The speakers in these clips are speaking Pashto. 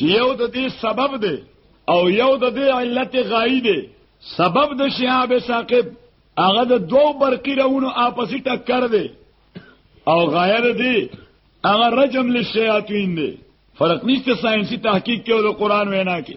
چې یو د دې سبب دی او یو د دې علت غایی دی سبب د شهاب ثاقب هغه د دوو برقی راونو آپسی ټکر دی او غایر دی هغه رجم للشیاطین دی فرق نشته ساينسي تحقیق کې او د قران وینا کې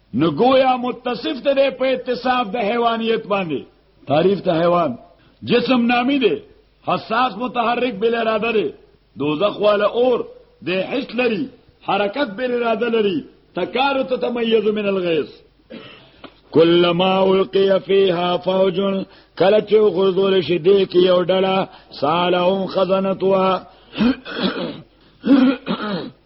نو گویا متصف ته په اتصاف د حیوانیت باندې تعریف ته حیوان جسم نامی دی حساس متحرک بل اراده دی دوزخ والا اور د حس لري حرکت بل اراده لري تکار تتميز من الغيث کلما القی فیها فوج کله چې غرزول شي دې کې یو ډله سالهم خزنتوا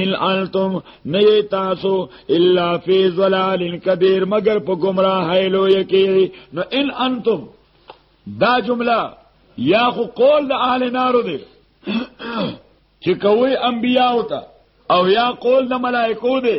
ان انتم نه تاسو الا فی ظلال کبیر مگر په گمراه لو یکی نو ان انتم دا جمله یا خو قول د اهل نارو دی چې کوی انبیاء او تا او یا قول د ملائکو دی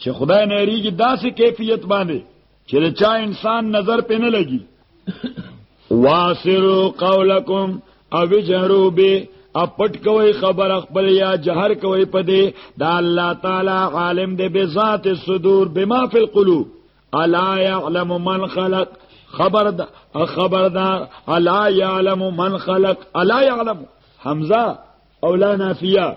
چې خدای نه یریږي داسې کیفیت باندې چې د چا انسان نظر پې نه لګي واسرو قولکم او جهرو به اپټ کوي خبر خپل یا جهر کوي پدې دا الله تعالی عالم دې به ذات صدور بما فی القلوب الا يعلم من خلق خبر دا خبردار الا يعلم من خلق الا يعلم حمزه اولا نافیه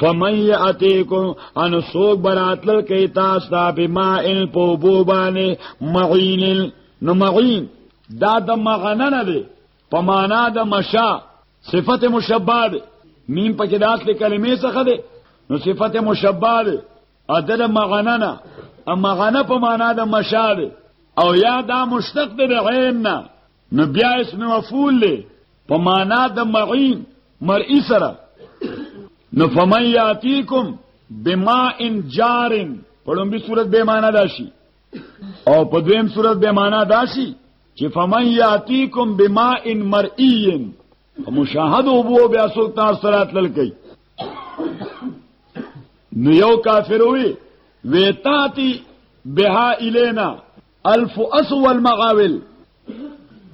فمن یاتیکم ان سوق براتل کی تاسو ته بما ان پوبو باندې معین نو معین دا د مغنه نه دی په معنا د مشا صفت مشبعه دی میم په کې داسې کلمې څخه دی نو صفت مشبعه دی ادل مغنه نه مغنه په معنا د مشا دی او یا دا مشتق دی د عین نه نو بیا اسم مفعول له په معنا د معین مرئی سره نو فمن یاتیکم بما ان جارن په لومبي صورت به معنا داشي او په دویم صورت به معنا داشي چې فمن یاتیکم بما ان مرئی مشاهد او بو بیا سوک تاسو سره تل کوي نو یو کافر وی ویتاتی بها الینا الف اسو والمغاول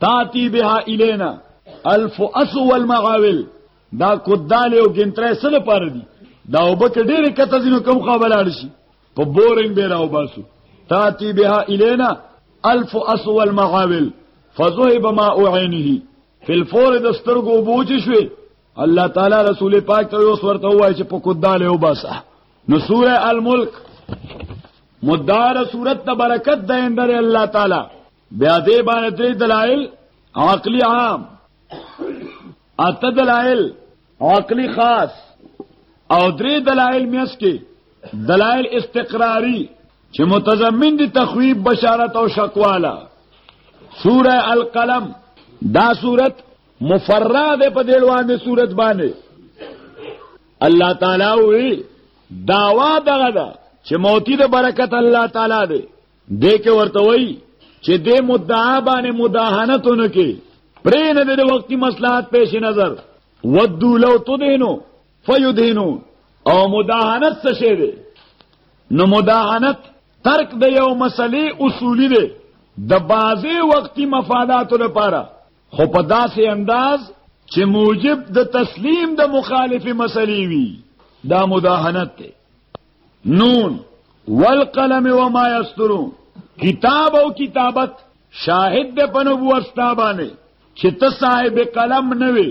تاتی بها الینا الف اسو والمغاول دا کودال او ګنتره سره پاره دي دا وبک ډېر کته دینو کم خو بلاړ شي په بورنګ به راو باسو تاتی بها الینا الف اسو والمغاول فذهب ما عینه فی الفور د سترګو بوج شوي الله تعالی رسول پاک ته اوس ورته وایي چې په کودال او باسه نو سوره الملک مدار صورت ته برکت ده اندر الله تعالی بیا دې باندې درې دلایل عقلی عام اته دلایل عقلی خاص او درې دلایل میس کې دلایل استقراری چې متضمن دي تخویب بشارت او شکواله سوره القلم دا صورت مفرد په دیلوان صورت باندې الله تعالی وی داوا دغه ده چې موتی د برکت الله تعالی دی دې کې ورته وی چې دې مدعا باندې مداهنتونه کې پرې نه د وختي مصلحت پیش نظر ودو لو تدینو فیدینو او مداهنت څه شی دی نو مداهنت ترک د یو مسلې اصولی دی د بازي وختي مفاداتو لپاره خو په داسې انداز چې موجب د تسلیم د مخالف مسلې وي دا مداهنت ده نون والقلم وما یسترون کتاب او کتابت شاهد ده په نبوت ستابانه چې ته صاحب قلم نه وي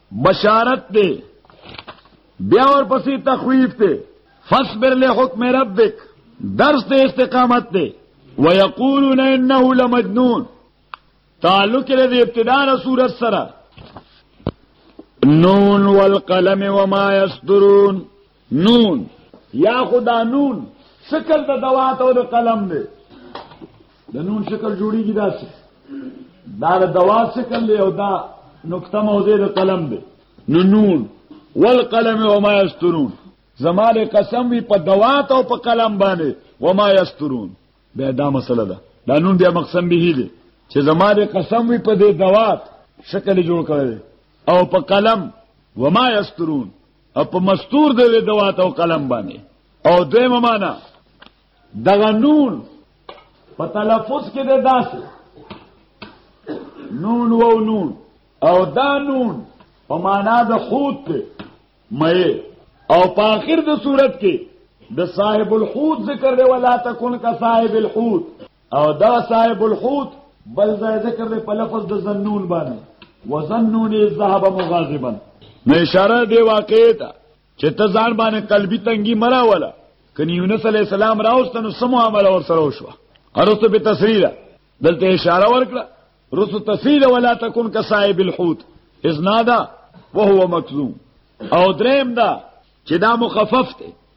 بشارت دی بیا ورپسې تخویف دی فاصبر لحکم ربک درس د استقامت دی ويقولون انه لمجنون تعلق لري ابتداء سورۃ سره نون والقلم وما يسطرون نون یا خدا نون شکل د دوات او د قلم دی د نون شکل جوړیږي داسې دا د دوات شکل دی او دا نقطه موضع د قلم دی نو نون والقلم وما یسترون زماره قسم وی په دوات او په قلم باندې وما یسترون به دا مسله ده دا نون بیا مقسم به دی چې زماره قسم وی په دې دوات شکل جوړ کړی او په قلم وما یسترون او په مستور د دوات او قلم باندې او دیمه معنا دغه نون په تلفظ کې د داسې نون و نون او دا نون په معنا د حوت ته مې او په اخر د صورت کې د صاحب الحوت ذکر دی ولا تکون کا صاحب الحوت او دا صاحب الحوت بل ځای ذکر دی په لفظ د زنون باندې وزنون الذهب مغاظبا نو اشاره دی واقع ته چې ته ځان باندې قلبي تنګي مرا ولا کني یونس علی السلام راوستنو سمو عمل اور سره وشو ارسته به تسریح دلته اشاره ورکړه رسو تسریح ولا تکون کصائب الحوت اذ نادا وهو مکذوم او دریم دا چې دا مخفف دی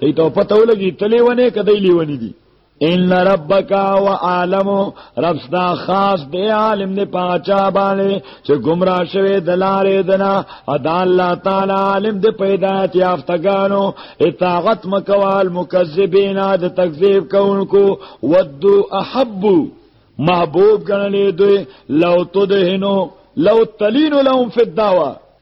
دې ته پته ولګي تلې ونه کدی لیونی دي ان ربک و عالم رب ستا خاص دی عالم دی پاچا باندې چې گمراه شوی د لارې دنا ادا الله تعالی عالم دی پیدایت یافتګانو اطاعت مکوال مکذبین د تکذیب کوونکو ودو احب محبوب ګڼلې دوی لو تدهنو لو تلین لهم فی الدعوه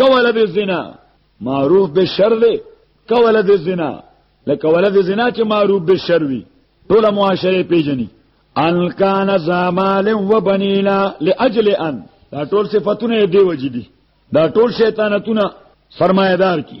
کوله د زنا معروف به شر دی کوله د زنا لکه ولا د زنا چې معروف به شر وي ټول معاشره پیژني ان کان زمال و بنینا لاجل ان دا ټول صفاتونه دی وجدي دا ټول شیطانتونه سرمایدار کی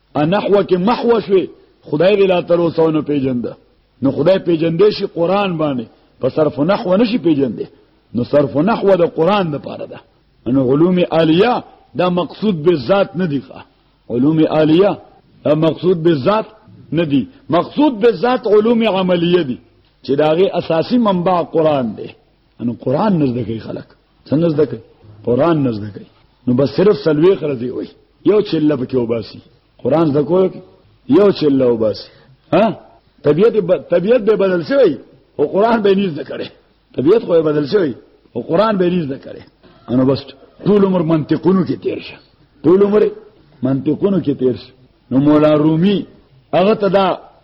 انحو کې محو شوي خدای دې لا تر اوسه نه پیژند نو خدای پیژندې شي قران باندې په صرف نحو نشي پیژندې نو صرف نحو د قران د پاره ده ان علوم عالیه دا مقصود به ذات نه دی علوم عالیه دا مقصود به ذات نه دی مقصود به ذات علوم عملیه دی چې داغه اساسی منبع قران دی ان قران نزدکې خلک څه نه زده کوي قران نه زده کوي نو بس صرف سلوي خرځي وي یو چې لب کې وباسي قران زده کوي یو چې الله وباسي ها طبيعت ب... طبيعت به بدل شي او قران به نه زده کوي طبيعت خو بدل شي او قران به نه زده کوي انو بس ټول عمر منطقونو کې تیر شه ټول عمر منطقونو کې تیر شه نو مولا رومي هغه ته دا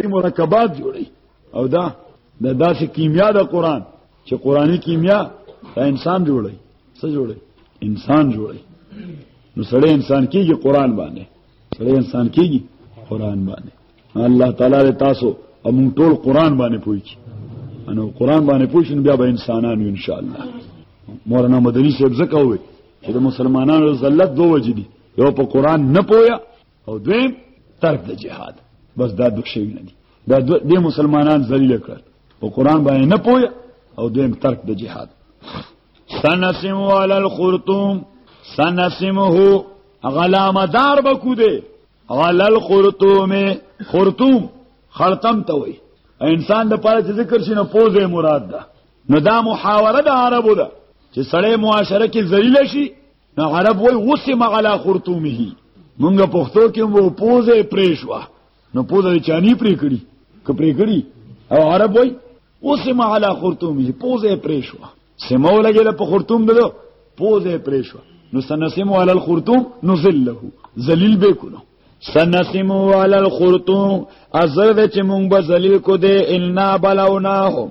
دې مرکبات جوړي او دا د داسې کیمیا د قران چې قرآنی کیمیا دا انسان جوړي څه جوړي انسان جوړي نو سړی انسان کیږي قران باندې سړی انسان کیږي قران باندې الله تعالی له تاسو او مونږ ټول قران باندې پوي کی انو قران باندې پوي شنو بیا به انسانان یو ان شاء الله مولانا مدني صاحب زکه وي چې د مسلمانانو ذلت دوه وجدي یو په قران نه پویا او دویم ترک د جهاد بس دا دوه شی نه دي دا د مسلمانان ذلیل کړ او قران باندې نه پوي او دویم ترک د جهاد سنسم علی الخرطوم سنسمه غلام دار بکو دے علی الخرطوم خرطوم خرطم ته وای انسان د پاره چې ذکر شي نه پوزه مراد ده نو دا محاوره د عربو ده چې سړی معاشره کې ذلیل شي نو عرب وای وسم علی خرطومه مونږ پښتو کې وو پوزه پریشوا نو پوزه چانی پرې کړی ک پرې کړی او عرب وای وسم علی خرطومه پوزه پریشوا سمو لګل په خرطوم دلو پوزه پریشوا نو سنسم علی الخرطوم نزله ذلیل به کولو سنسم علی الخرطوم ازر چې مونږ به ذلیل کو دې النا بلوناهم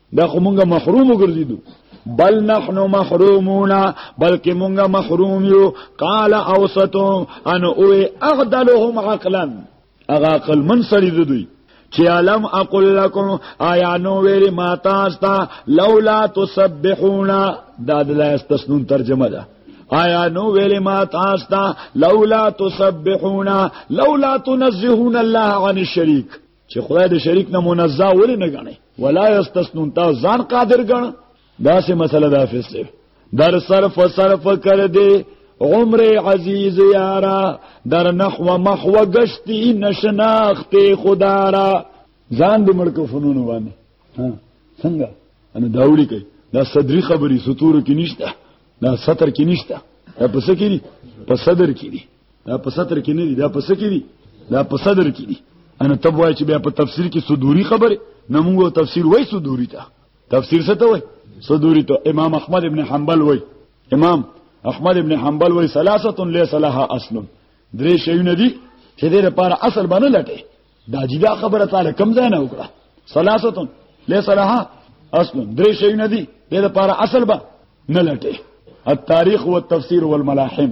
دا خو مونږه محروم وګرځیدو بل نحن محرومون بلکې مونږه محروم یو قال اوسطو ان او اغدلهم عقلا اغه عقل من سړي دوی چې علم اقول لكم آیا نو ویری ما تاسو ته لولا تسبحون دا د لا استسنون ترجمه ده آیا نو ویلی ما تاسو ته لولا تسبحون لولا تنزهون الله عن الشريك چې خدای د شریک نه منزه ولې نه غني ولا یستسنون تا ځان قادر غن دا سه مسله د حافظ سیف در صرف صرف کړ دې عمر عزیز یارا در نخو مخو گشتی نشناخت خدا را ځان دې مړ کو فنون باندې ها څنګه ان داوړي کوي دا صدری خبري سطور کې نشته دا سطر کې نشته دا پس کې دي په صدر کې دي دا په ستر کې نه دي دا په سکه دي دا په صدر کې دي ان تب وای چې بیا په تفسیر کې صدوري خبره نه موږ تفسیر وای صدوري ته تفسیر څه ته وای صدوري ته امام احمد ابن حنبل وای امام احمد ابن حنبل وای ثلاثه ليس لها اصل درې شیونه دي چې دې لپاره اصل باندې لټه دا جدا خبره تعالی کم ځای نه وکړه ثلاثه ليس لها اصل درې شیونه دي دې لپاره اصل به نه لټه التاریخ والتفسیر والملاحم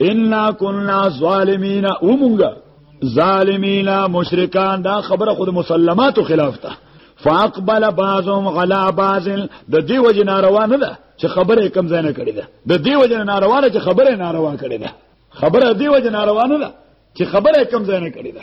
انا كنا ظالمين ومونږه ظالمین مشرکان دا خبره خود مسلماتو خلاف ده فاقبل بعضهم على بعض د دې وجه ناروا نه ده چې خبره کم ځای نه کړی ده د دې وجه ناروا نه چې خبره ناروا کړی ده خبره دې وجه ناروا نه ده چې خبره کم ځای نه کړی ده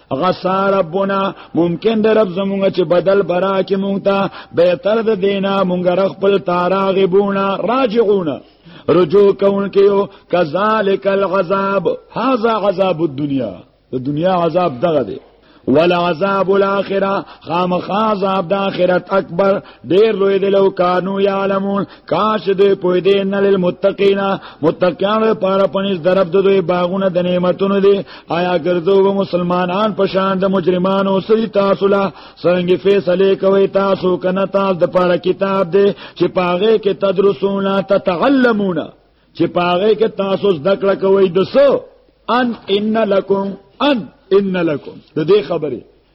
غسا ربنا ممکن در رب زمونږ چې بدل برا کې مونږ ته به تر د دینا مونږ رخ خپل تاراغبونا راجعونا رجوع کون کېو کذالک العذاب هاذا عذاب الدنيا د دنیا عذاب دغه دی ولا عذاب الاخره خامخ عذاب د اخرت اکبر ډیر لوی دی لو کانو یعلمون کاش دې پوی دې ان للمتقین متقین لپاره پنځ درب دوی باغونه د نعمتونو دي آیا ګرځو به مسلمانان په شان د مجرمانو سری تاسو لا سرنګي فیصله کوي تاسو کنه تاسو د پاره کتاب دې چې پاغه کې تدرسون تتعلمون چې پاغه کې تاسو زده کړه کوي دسو ان ان لکم ان ان لکم د دې خبره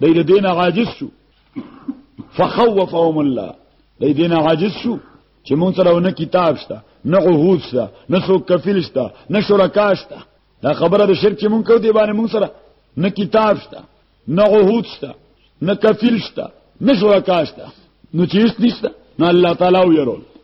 دی له دین عاجز شو فخوفهم الله دی دین عاجز شو چې مونږ سره نه کتاب شته نه عهود شته نه سو کفیل شته نه شرکا شته دا خبره د شرک چې مونږ کو دی باندې مونږ سره نه کتاب شته نه عهود شته نه کفیل شته نه شرکا شته نو چې هیڅ نشته نو الله تعالی ویرول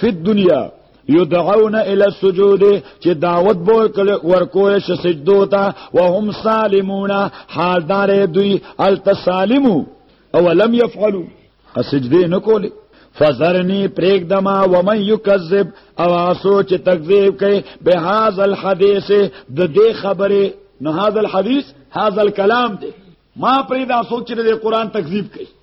فی الدنیا یدعون الی السجود چې دعوت بول ورکول ش سجدو ته وهم سالمون حال دار دوی التسالمو او لم یفعلوا سجده نه کولی فزرنی پریک دما ومن یکذب او اسو چې تکذیب کوي به هاذ الحدیث د دې خبره نه هاذ الحدیث هاذ الكلام دی ما پرې دا سوچ لري قران تکذیب کوي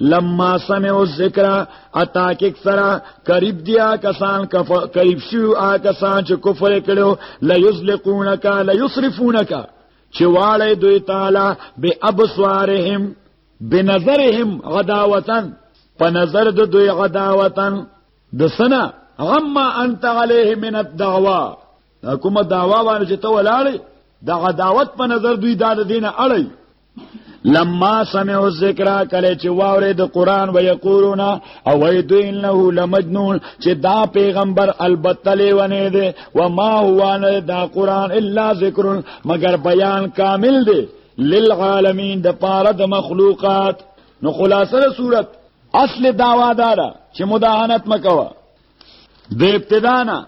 لما سمعوا الذکر اتا کې سره قریب دیا کسان کف قریب شو آ کسان چې کفر کړو لا یزلقونک لا یصرفونک چې واړې دوی تعالی به ابصارهم بنظرهم غداوتن په نظر د دوی غداوتن د سنا غما انت علیه من الدعوا کومه دعوا باندې چې ته ولاړې د غداوت په نظر دوی دا د دینه اړي لما سمعوا الذکر کله چې واورې د قران و یقولون او وای دوی انه لمجنون چې دا پیغمبر البته لیونه دی و ما هو نه دا قران الا ذکر مگر بیان کامل دی للعالمین د پاره د مخلوقات نو خلاصه صورت اصل داوا دارا چې مداهنت مکوا د ابتدانا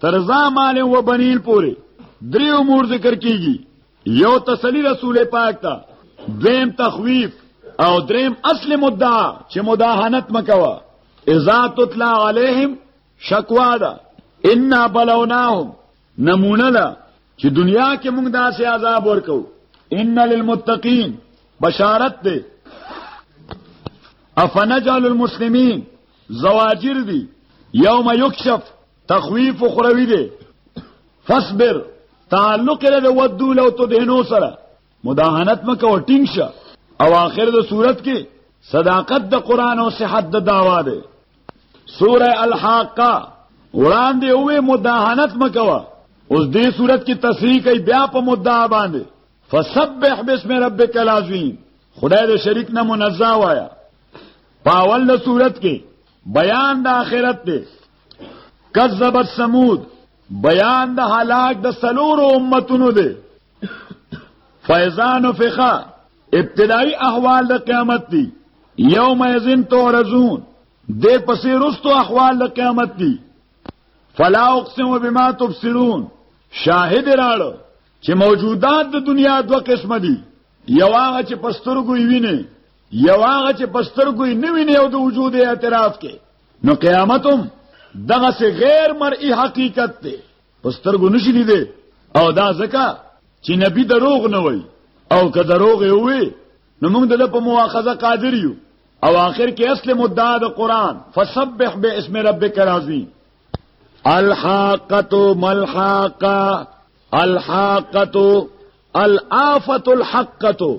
ترزا مال و بنین پوری درې امور ذکر کیږي یو تسلی رسول پاک ته دویم تخویف او دریم اصل مدعا چې مداهنت مکوا اذا تطلع علیهم شکوا ده ان بلوناهم نمونه لا چې دنیا کې موږ داسې عذاب ورکو ان للمتقین بشارت ده افنجعل المسلمین زواجر دي یوم یکشف تخویف اخروی دی فصبر تعلق له د ودو لو تدهنو سره مداهنت مکه او ټینګ شه او اخر د صورت کې صداقت د قران او صحت د داوا ده سوره الحاقه وړاندې وې مداهنت مکوا اوس دې صورت کې تصریح کوي بیا په مدعا باندې فسبح بسم ربک العظیم خدای دې شریک نه منزه وایا پاول د صورت کې بیان د آخرت دی کذبت سمود بیان د هلاک د سلور امتونو دی فیضان فخا ابتدائی احوال د قیامت دی یوم ازن تورزون دے پسی رستو احوال د قیامت دی فلا اقسم بما تبصرون شاهد راړو چې موجودات د دنیا دوه قسم دي یو هغه چې پسترګو ویني یو هغه چې پسترګو یې نه ویني او د وجود اعتراف کې نو قیامت هم دغه سه غیر مرئی حقیقت دی پسترګو نشي لیدي او دا ځکه چې نبی دروغ نه وای او که دروغ یې وي نو موږ د په مواخذه قادر یو او آخر کې اصل مدعا د قران فسبح باسم ربک العظیم الحاقه ملحقه الحاقه الافه الحقه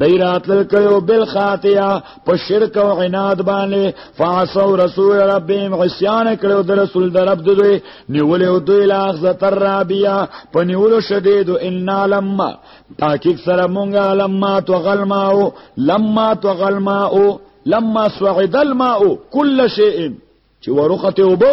دی راتل کړو بل خاطیا په شرک او عناد باندې فاسو رسول ربهم عصيان کړو د رسول د رب دوی نیولې دوی لاخ زتر رابیا په نیولو شدید ان لما تاکید سره مونږه لما تغلماو لما تغلماو لما سوعد الماء كل شيء چې ورخته وبو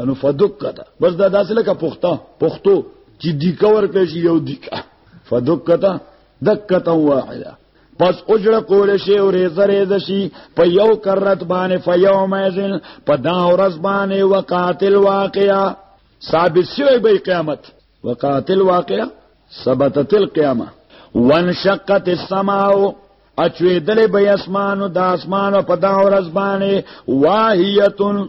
انو فدک کتا بس دا داسې لکه پښتا پښتو چې دیکا ور کړی شي یو دیکا فدک کتا دکتا واحده پس اجړه کول شي او ریزه ریزه شي په یو کرت باندې فیوم ازن په دا ورځ باندې وقاتل واقعا ثابت شوی به قیامت وقاتل واقعا ثبتت القیامه وانشقت السماء اچوی دلی بی اسمانو دا اسمانو پا دا ورز بانی واهیتون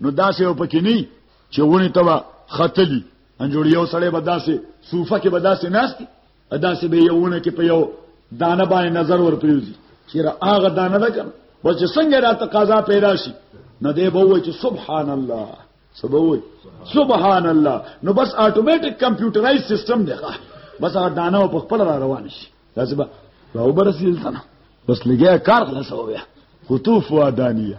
نو داسې او پکې نه چې ونی تبا خطلی ان جوړ یو سړی به داسې صوفه کې به داسې ناشتي داسې به یوونه کې په یو دانه باندې نظر ور پریوزي چې را هغه دانه ده کنه و چې څنګه را تقاضا پیدا شي نه دی به وای چې سبحان الله سبوي سبحان الله نو بس اتوماتیک کمپیوټرایز سیستم دی ښه بس هغه دانه په خپل را روان شي لازم راو برسیل تنه بس لګیا کار خلاصو بیا خطوف وادانیه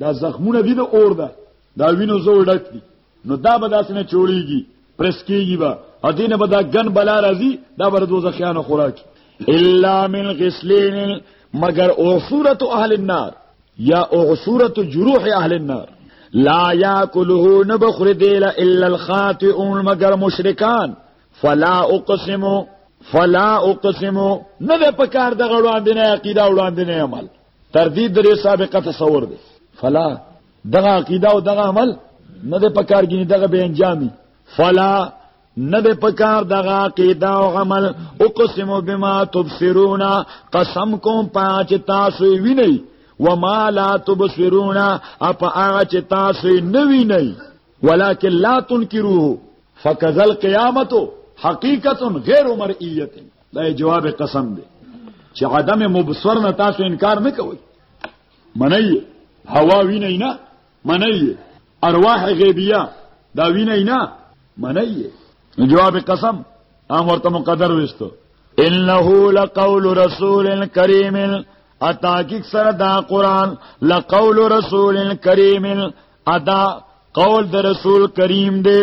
دا زخمونه دي د اور ده دا وینو زور ډک دي نو دا به داسې نه چولیږي پرس کیږي به او دینه به دا ګن بلا راځي دا بر دوزخیانو خوراکي الا من غسلین مگر او صورت اهل النار یا او صورت جروح اهل النار لا یاکله نبخر دیل الا الخاطئون مگر مشرکان فلا اقسم فلا اقسم نه په کار د غړو باندې عقیده وړاندې عمل تردید درې سابقه تصور دی فلا دغه عقیده او دغه عمل نه د پکار ګینه دغه به انجامي فلا نه د پکار دغه عقیده او عمل او قسم بما تبصرون قسم کوم پاچ تاسو ویني وما لا تبصرون اپ هغه چې تاسو نه ویني ولکه لا تنکروه فکذل قیامت حقیقت غیر مرئیه دا جواب قسم دی چې عدم مبصر نه تاسو انکار نه کوئ منئ هوا وینئ نه منئ ارواح غیبیه دا وینئ نه منئ جواب قسم هم ورته مقدر وستو انه لقول رسول کریم اتاکیک سره دا قران لقول رسول کریم ادا قول د رسول کریم دی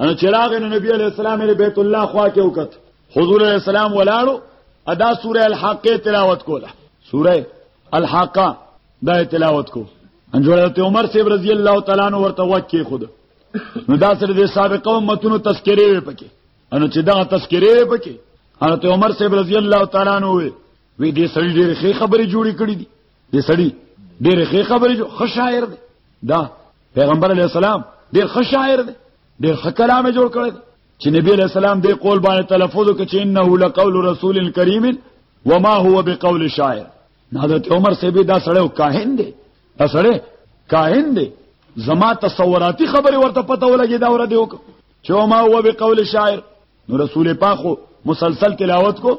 ان چراغ نو نبی علیہ السلام یې بیت الله خوا کې وکړ حضور علیہ السلام ولاړو ادا سوره الحق تلاوت کوله سوره الحق دا تلاوت کو ان حضرت عمر سی رضی الله تعالی عنہ ورته وکی خود نو دا سره د سابقه امتونو تذکرې وې پکې ان چې دا تذکرې وې پکې حضرت عمر سی رضی الله تعالی عنہ وی دې سړي ډېر خې خبرې جوړې کړې دي دې سړی ډېر ښه خبرې جو ښه شاعر دی دا پیغمبر علی السلام ډېر ښه شاعر دی ډېر ښه کلام جوړ کړی چې نبی علی السلام دې قول باندې تلفظ وکړي چې انه لقول رسول کریم وما هو بقول شاعر حضرت عمر سے به دا سړی کاهن دی دا سړی کاهن دی زما تصوراتي خبره ورته پته ولګي دا ور دی وک چې ما هو بقول شاعر نو رسول پاک مسلسل تلاوت کو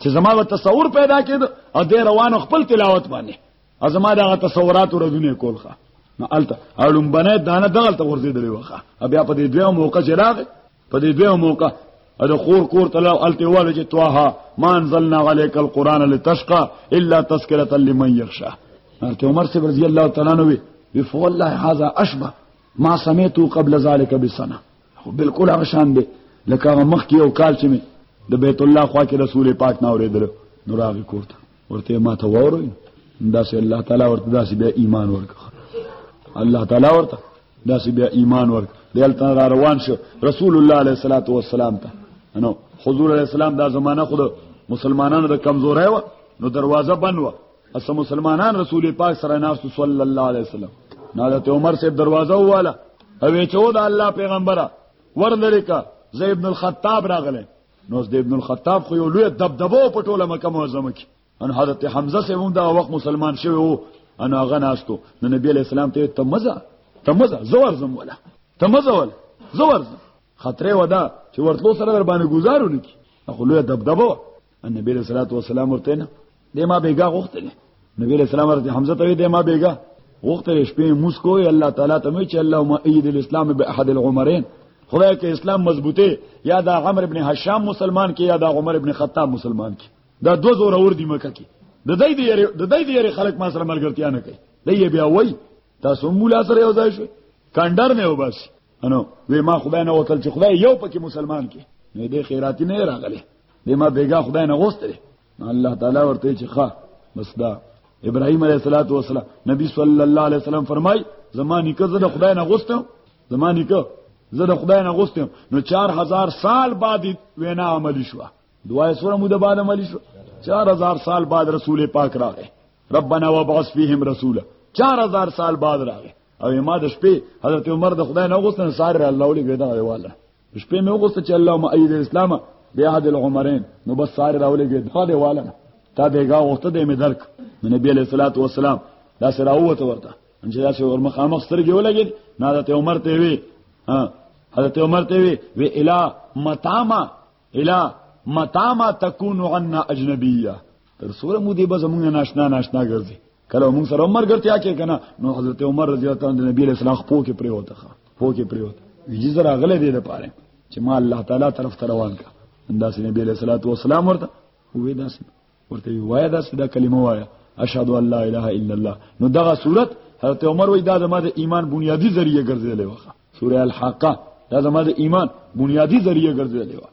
چې زما و تصور پیدا کېد او د روانو خپل تلاوت باندې او زما دغه تصورات ورځونه کولخه نو الته اړم بنه دانه دغه ته ورزيدلې وخه بیا په دې دوه موقع چې راغی په دې دوه موقع د خور کور تلا الته والو چې توها ما انزلنا عليك القران لتشقى الا تذكره لمن يخشى حضرت عمر سے رضی اللہ تعالی عنہ وی فوالله هذا اشبه ما سمعت قبل ذلك بسنه خو بالکل هغه شان دی لکه هغه مخ کې یو کال چې مې د بیت الله خوا کې رسول پاک نه اورېدل نو راغی کوته ورته ما ته وورو دا سه الله تعالی ورته دا سه بیا ایمان ورک الله تعالی ورته دا سه بیا ایمان ورک دلته را روان شو رسول الله علیه الصلاۃ والسلام ته نو حضور علیه السلام دا زمانہ خود مسلمانانو د کمزورای و نو دروازه بند و اس مسلمانان رسول پاک سره ناس صلی الله علیه وسلم نادت عمر سے دروازه والا او چو دا الله پیغمبره ور لري کا زید ابن الخطاب راغله نو زید ابن الخطاب خو یو لوی دبدبو په ټوله مکه معظمه کې ان حضرت حمزه سے هم دا وخت مسلمان شوی وو ان هغه ناستو نو نبی علیہ السلام ته تمزه تمزه زور زم ولا تمزه ولا زور زم خطرې ودا چې ورتلو سره در باندې گزارو نکی خو لوی دبدبو نبی علیہ الصلوۃ والسلام ورته نه د ما بیګا غوښتل نبی علیہ السلام ورته حمزه ته د ما بیګا غوښتل شپې موس کوی الله تعالی ته چې اللهم ايد الاسلام باحد العمرين خدای کې اسلام مضبوطه یا دا عمر ابن هشام مسلمان کې یا دا عمر ابن خطاب مسلمان کې دا دو زور اور دی مکه کې د دې دې د دې دې خلک ما سره ملګرتیا نه کوي دې بیا وای تاسو مولا سره یو ځای شئ کندر نه وبس انو وی ما خدای نه وکړ چې خدای یو پکې مسلمان کې نه دې خیراتی نه راغله دې ما بیګا خدای نه غوستل الله تعالی ورته چې ښا بس دا ابراهيم عليه الصلاه والسلام نبی صلی الله علیه وسلم فرمای زمانی که زه د خدای نه غوستم زمانی که زه د خدای نه غوستم نو 4000 سال بعد وینا عملی شو دعای سره مو د بعد عملی شو 4000 سال بعد رسول پاک راغی ربنا وابعث فيهم رسولا 4000 سال بعد راغی او ما د شپې حضرت عمر د خدای نه غوښتنه ساره الله ولې ودا ویواله شپې مې وغوسته چې اللهم ايد الاسلام بیا حد العمرین نو بس ساره راولېږي دا دی والا تا بیګا وخت دې مې درک نبی علیہ الصلوۃ والسلام دا سره وته ورته ان چې دا سره ورمخامخ سترګې ولګي نه حضرت عمر ته وی ها حضرت عمر ته وی وی الا متاما الا متاما تكون عنا اجنبيه تر سوره مو دې به زمونږ ناشنا ناشنا ګرځي کله مونږ سره عمر ګرځي اکه کنه نو حضرت عمر رضی الله تعالی نبی له سلام خپو کې پرې وته خو کې پرې وته ویجی زرا غلې دې ده پاره چې ما الله تعالی طرف ته روان کا انداس نبی له صلوات و سلام ورته وې داس ورته وای داس دا کلمه وای اشهد ان لا اله الا الله نو دغه صورت حضرت عمر وې دا زما د ایمان بنیادی ذریعہ ګرځېدلې وخه سوره الحاقه دا زما د ایمان بنیادی ذریعہ ګرځېدلې وخه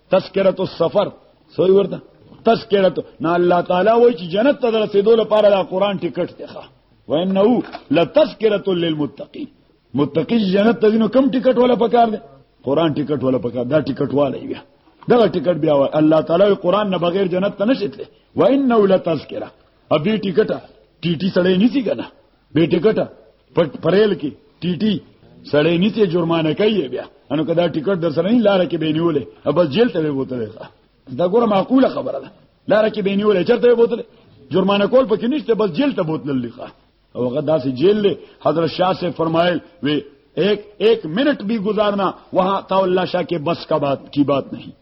تذکرۃ السفر سوی ورته تذکرۃ نه الله تعالی وای چې جنت ته رسیدو لپاره دا قران ټیکټ دی ښا وانه لتذکرۃ للمتقین متقی جنت ته نو کم ټیکټ ولا پکار دی قران ټیکټ ولا پکار دا ټیکټ والا وی دا ټیکټ بیا وای الله تعالی قران نه بغیر جنت ته نشیتله وانه لتذکرہ ابي ټیکټ ټي ټي سړی نسی کنه به ټیکټ پټ پرېل کې ټي ټي سړې نیته جرمانه کوي بیا انو کدا ټیکټ در سره نه لار کې به نیولې ابل جیل ته به بوتلې دا ګوره معقوله خبره ده لار کې به نیولې چرته به بوتلې جرمانه کول پکې نشته بس جیل ته بوتل لخوا او هغه داسې جیل له حضرت شاه سے فرمایل وی ایک ایک منٹ بھی گزارنا وہاں تو اللہ شاہ کے بس کا بات کی بات نہیں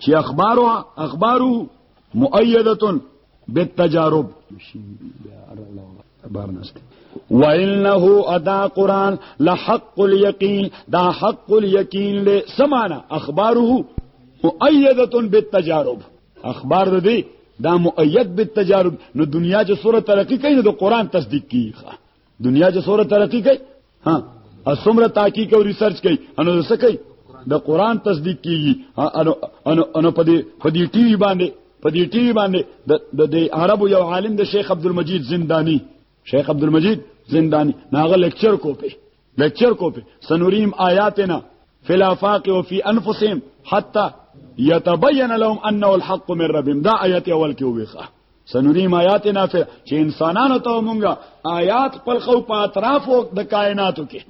چې اخبارو اخبارو مؤیدتن بالتجارب بارنسته وانه ادا قران لحق اليقين دا حق اليقين له سمانا اخباره مؤيده بالتجارب اخبار دې دا مؤید بالتجارب نو دنیا چې سوره ترقی کوي نو د قران تصدیق کیږي دنیا چې سوره ترقی کوي ها اسمره تحقیق او ریسرچ کوي انو څه کوي د قران تصدیق کیږي انو انو انو په دې په دې ټي وي باندې په دې ټي وي باندې د د عربو یو عالم د شیخ عبد المجید زندانی شیخ عبد المجید زندانی ناغه لیکچر کو په لیکچر کو په سنوریم آیاتنا فی الافاق و فی انفسهم حتا یتبین لهم انه الحق من ربهم دا آیت اول کې وبخه سنوریم آیاتنا فی چې انسانانو ته مونږه آیات خپل خو په اطراف او د کائناتو کې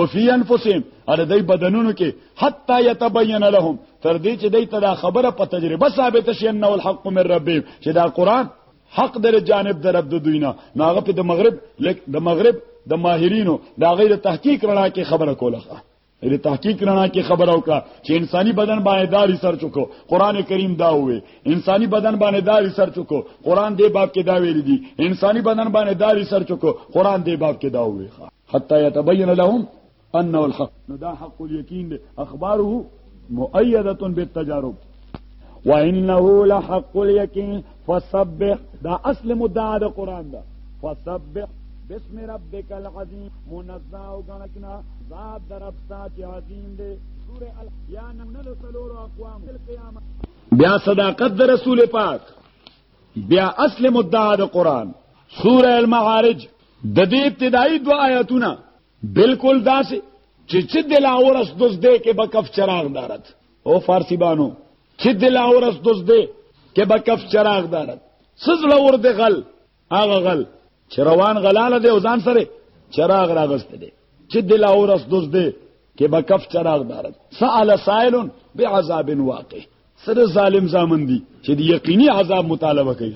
وفي انفسهم اره دای بدنونو کې حتا يتبين لهم تر دې چې دای ته خبره په تجربه ثابت شي انه الحق من ربهم چې دا قران حق در جانب در رب د دوینا ناغه په د مغرب لک د مغرب د ماهرینو دا غیر تحقیق رڼا کې خبره کوله د تحقیق رڼا کې خبر او کړه چې انساني بدن باندې دا ریسرچ وکړو قران کریم دا وې انساني بدن باندې دا ریسرچ وکړو قران دې باب کې دا ویل دي انساني بدن باندې دا ریسرچ وکړو قران دې باب کې دا وې حتا يتبين لهم انه الحق نو دا حق اليقين اخباره مؤيده بالتجارب وانه لحق اليقين فسبح دا اصل مدعا د قران دا فسبح بسم ربک العظیم منزا او غنکنا ذات درب سا چې عظیم دی سوره ال یا نمل سلور اقوام القیامت بیا صداقت در رسول پاک بیا اصل مدعا د قران سوره المعارج د دې ابتدایي دوا آیاتونه بالکل داسې چې چې دلاورس دوس دې کې بکف چراغ دارت او فارسی بانو چې دل اورس دوز دې کې به کف چراغ دار سزل اور دې غل هغه غل چې روان غلاله دې وزن سره چراغ راغست دې چې دل اورس دوز دې کې به کف چراغ دار سال سائل بعذاب واقع سره ظالم زامن دي چې د یقیني عذاب مطالبه کوي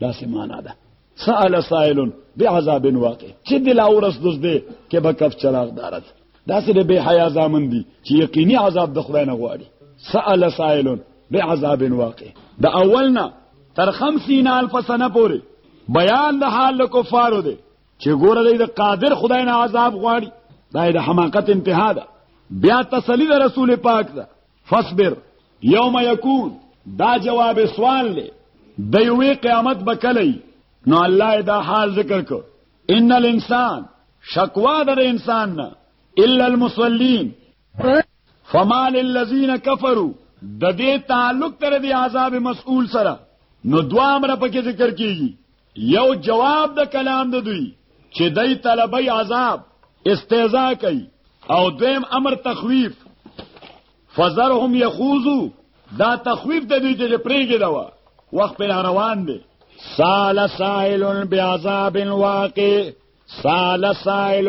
دا سمانه ده سأل سائل بعذاب واقع چې دل اورس دوز دې کې به کف چراغ دارت دا سره به حیا زامن دي چې یقیني عذاب د خدای نه غواړي سأل سائل بعذاب واقع د اولنا تر 50 الف سنه پورې بیان د حال کفارو دی چې ګوره د قادر خدای نه عذاب غواړي دا د حماقت انتها ده بیا تسلی د رسول پاک ده فصبر یوم یکون دا جواب سوال لې د یوې قیامت بکلی نو الله دا حال ذکر کو ان الانسان شکوا در انسان نه الا المصلين فما للذين كفروا د دې تعلق تر دې عذاب مسئول سره نو دوامره پکې ذکر کیږي یو جواب د کلام د دوی چې دای طلبي عذاب استهزاء کوي او دویم امر تخویف فزرهم یخوزو دا تخویف د دوی چې پرېږي دا وخت په روان دي سال سائل بعذاب واقع سال سائل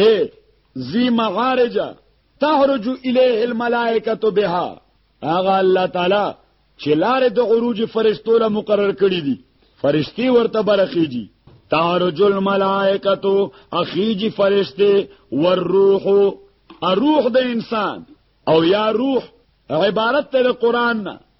اے ذی معارج تحرج الیه الملائکه بها هغه الله تعالی چې لارې د عروج فرشتو له مقرر کړی دي فرشتي ورته برخیږي تعرج الملائکه اخیږي فرشته والروح الروح د انسان او یا روح عبارت ته قران نه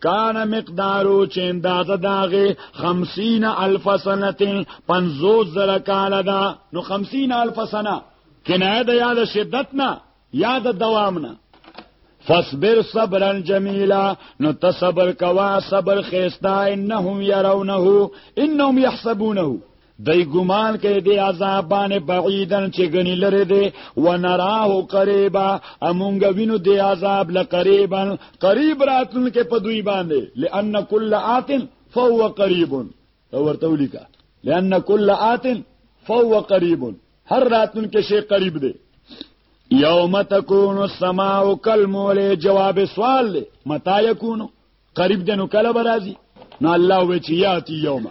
کان مقدارو چې اندازه داغه 50 الف سنه 50 زره کال دا نو 50 الف سنه کنایه د یاد شدت نه یاد دوام نه فصبر صبرا جميلا نو تصبر کوا صبر خيستا انهم يرونه انهم يحسبونه دی ګمان کوي دی عذاب باندې بعیدن چې غنی لره دی و نراه قریبا امونګ وینو دی عذاب لقریبا قریب راتن کې په دوی باندې لئن کل آتن فهو قریب ورته ولیکا لئن کل آتن فهو قریب هر راتن کې شی قریب دی یوم تکون السماء کالمول جواب سوال دی متا یکونو قریب دنو کله برازي نو الله وچ یاتی یومه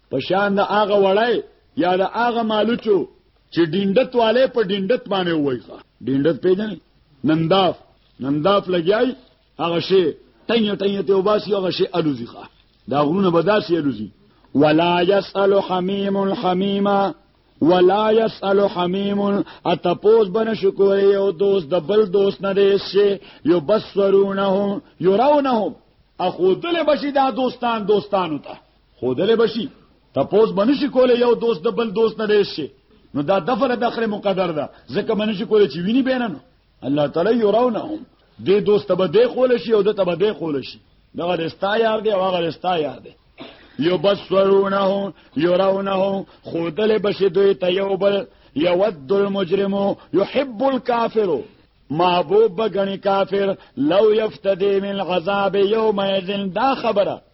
په شان د هغه وړی یا د هغه مالوچو چې ډینډت والے په ډینډت باندې وایخه ډینډت پیژنې ننداف ننداف لګیای هغه شی ټنګ ټنګ ته وباسي هغه شی الوزي ښه دا غرونه به داسې الوزي ولا يسأل حميم الحميمه ولا يسأل حميم اتپوس بن شکور یو دوست د بل دوست نه دی شي یو بصرونه یو رونه اخو دل بشي دا دوستان دوستانو ته خودلې بشي تپوس بنشي کولای یو دوست د بل دوست نه ډیر شي نو دا دفر د اخر مقدر ده ځکه بنشي کولای چې ویني بینن الله تعالی يرونهم دې دوست به دې خول شي او د ته به دې خول شي دا رستا یار دی او هغه رستا یار دی یبصرونه يرونه خودل بشي دوی ته یو بل یود المجرم يحب الكافر محبوب بغنی کافر لو یفتدی من عذاب یوم یذن دا خبره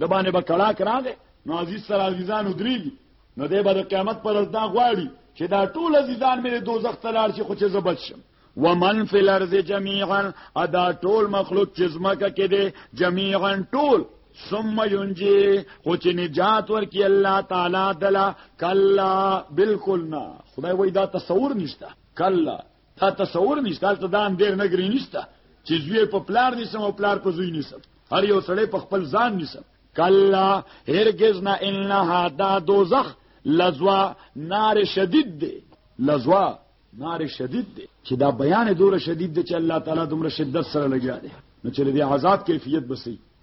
د باندې به کړاک راغی نو عزیز سره عزیزان ودرېږي نو دی به د قیامت پر ورځ دا غواړي چې دا ټول عزیزان مې د دوزخ ته لاړ شي خو چې زه بچ شم ومن فی الارض جميعا ادا ټول مخلوق چې زمکه کې دی جميعا ټول ثم ينجي خو چې نجات ورکي الله تعالی دلا کلا بالکل نه خدای وای دا تصور نشته کلا تا تصور نشته هلته دا اندېر نګري نشته چې زوی په پلار نیسم او پلار په زوی نیسم هر یو سړی په خپل ځان نیسم کلا هرگز نه انها دا دوزخ لزوا نار شدید دی لزوا نار شدید دی چې دا بیان دوره شدید دی چې الله تعالی دومره شدت سره لګیا دی نو چې د عذاب کیفیت بسې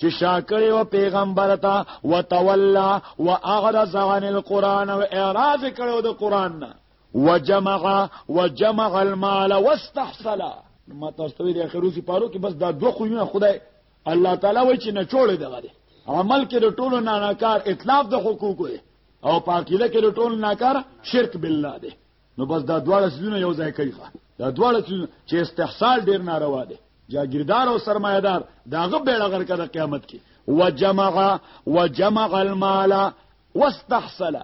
چې شاکړې او پیغمبر ته وتولى واعرض عن القران او اعراض کړو د قران نه وجمع وجمع المال واستحصل ما تاسو ته د اخروسی پارو کې بس دا دوه خوونه خدای الله تعالی وای چې نه چوړې دغه دی عمل کې د ټولو ناناکار اطلاف د حقوقو دی او پاکیده کې د ټولو ناکار شرک بالله دی نو بس دا دواړه سيزونه یو ځای کوي دا دواړه سيزونه چې استحصال ډیر ناروا دی جاگیردار او سرمایدار داغه بیړه غر کده قیامت کې وجمع وجمع المال واستحصل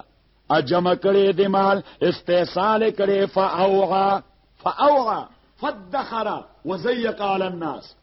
اجم کړي د مال استحصال کړي فاوعا فاوعا فدخر وزيق على الناس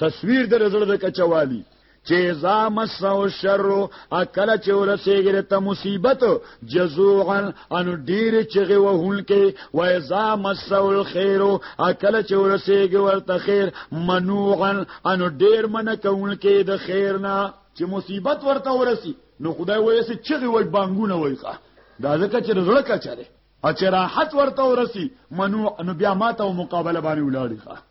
تصویر در زړه د کچوالی چې ذا مسو شر اکل چې ورسېږي ته مصیبت جزوعا ان ډیر چغه وهول کې و ذا مسو الخير اکل چې ورسېږي ورته خیر منوعا ان ډیر من کول کې د خیر نه چې مصیبت ورته ورسی نو خدای وایي چې چغه وای بانګونه وای ښه دا ځکه چې زړه کچره اچ راحت ورته ورسی منو نو بیا ماته مقابله باندې ولاړی ښه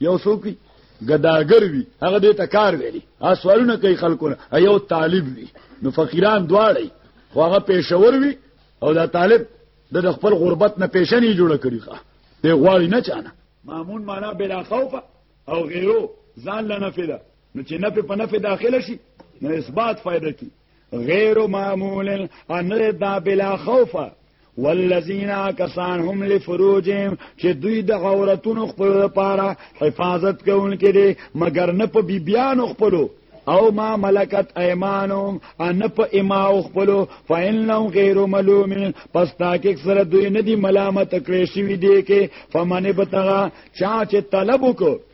یو څوک ګداګر وي هغه دې ته کار ویلي ا سوالونه کوي خلکونه یو طالب وي نو فقیران دواړي خو هغه پېښور وي او دا طالب د خپل غربت نه پېښنې جوړه کړی ښه دی غواړي نه چانه مامون معنا بلا خوف او غیرو ځان لنه فدا نو چې نه په نفع داخله شي نو اثبات فائدہ کی غیر معمول ان دا بلا خوف والذین کسان هم لفروجهم چې دوی د عورتونو خپل لپاره حفاظت کوونکې دي مګر نه په بیبیانو خپلو او ما ملکت ایمانهم ان په اماو خپلو فإنهم غیر ملومین پس تاکیک سره دوی ندی ملامت کړی شوی دی کې فمن بتغا چا چې طلب وکړو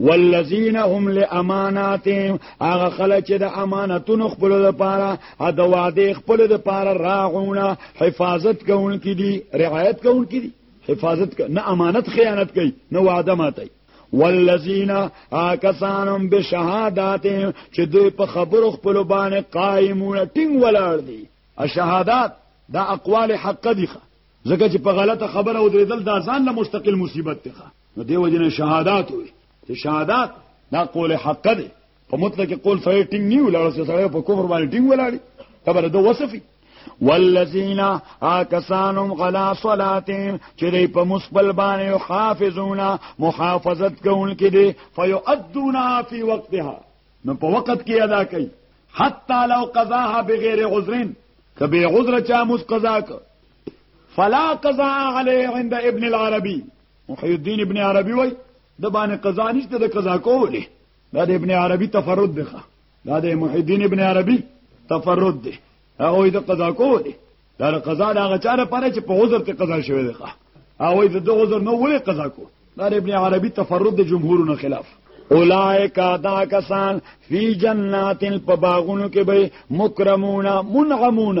والذین هم لاماناتهم هغه خلک چې د امانتونو خپل لپاره د وعده خپل لپاره راغونه حفاظت کوونکې دي رعایت کوونکې دي حفاظت نه امانت خیانت کوي نه وعده ماتي والذین آکسانم بشهادات چې دوی په خبرو خپل باندې قائمون ټینګ ولاړ دي الشهادات دا اقوال حق دي ځکه چې په غلطه خبره ودرېدل دا ځان له مستقل مصیبت ته نو دی وجنه شهادت وي چې شهادت دا قول حق دی په مطلق قول سره ټینګ نیو لاړ سره په کفر باندې ټینګ ولاړی خبره د وصفي والذین آکسانم غلا صلاتهم چې دی په مسبل باندې حافظون محافظت کوونکې دي فیؤدونا فی وقتها نو په وخت کې ادا کوي حتا لو قضاها بغیر عذرین کبه عذر چا مس قضا ک فلا قضا علی عند ابن العربی محی الدین ابن عربی وای د باندې قضا نشته د قضا کولې دا د ابن عربی تفرد دی دا د محی الدین ابن عربی تفرد دی هغه د قضا کولې دا د قضا د هغه چاره پاره چې په عذر کې قضا شوی دی هغه د دغه عذر نو ولې قضا کو دا د ابن عربی تفرد د جمهورونو خلاف اولائک دا کسان فی جنات په باغونو کې به مکرمون منعمون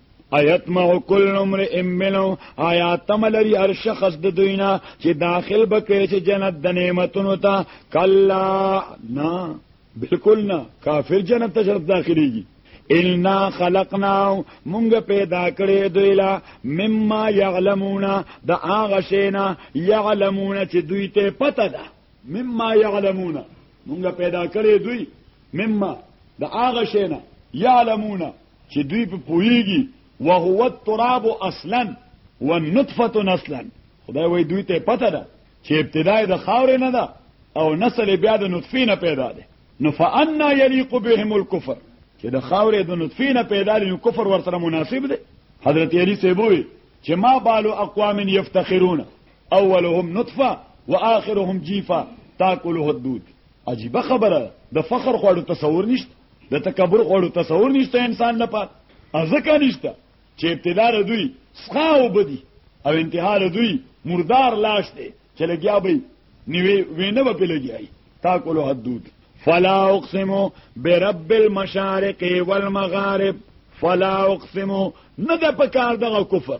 ایت ما کل عمر امنو آیا تم لري هر شخص د دوینا چې داخل بکړي چې جنت د نعمتونو ته کلا نه بالکل نه کافر جنت ته شرط داخليږي انا خلقنا مونږ پیدا کړې دوی لا مما يعلمون د هغه شینا يعلمون چې دوی ته پته ده مما يعلمون مونږ پیدا کړې دوی مما د هغه شینا يعلمون چې دوی په پوهیږي وهو التراب اصلا والنطفه نسلا خدای وای دوی ته پته ده چې ابتدا د خاورې نه ده او نسل بیا د نطفه نه پیدا ده نو فانا یلیق بهم الكفر چې د خاورې د نطفه نه پیدا لري کفر ورسره مناسب دی حضرت علی سیبوی چې ما بالو اقوام یفتخرون اولهم نطفه واخرهم جیفه تاکله الدود عجیب خبره د فخر خوړو تصور نشته د تکبر غوړو تصور نشته انسان لپاره ازکه نشته چې ابتدا له دوی څخه وبدي او انتها له دوی مردار لاش دی چې لګیا به نیوي وینه به لګیای تاکل حدود فلا اقسم برب المشارق والمغارب فلا اقسم نه د پکار دغه کفر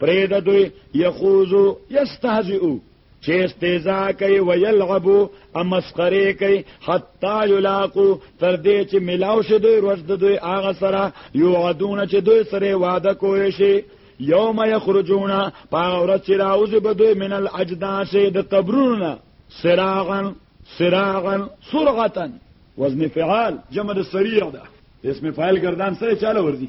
پرېده دوی یخوزو یستهزئو چې استهزاء کوي ویلعبو او مسخره کوي حتا یلاقو تر دې چې ملاو شي دوی ورځ د دوی هغه سره یو عدونه چې دوی سره وعده کوي شي یوم یخرجون پاغ ورځ چې راوځي به دوی من الاجداث د قبرونو سراغا سراغا سرعتا وزن فعال جمع د سریع ده اسم فاعل گردان سره چاله ورځي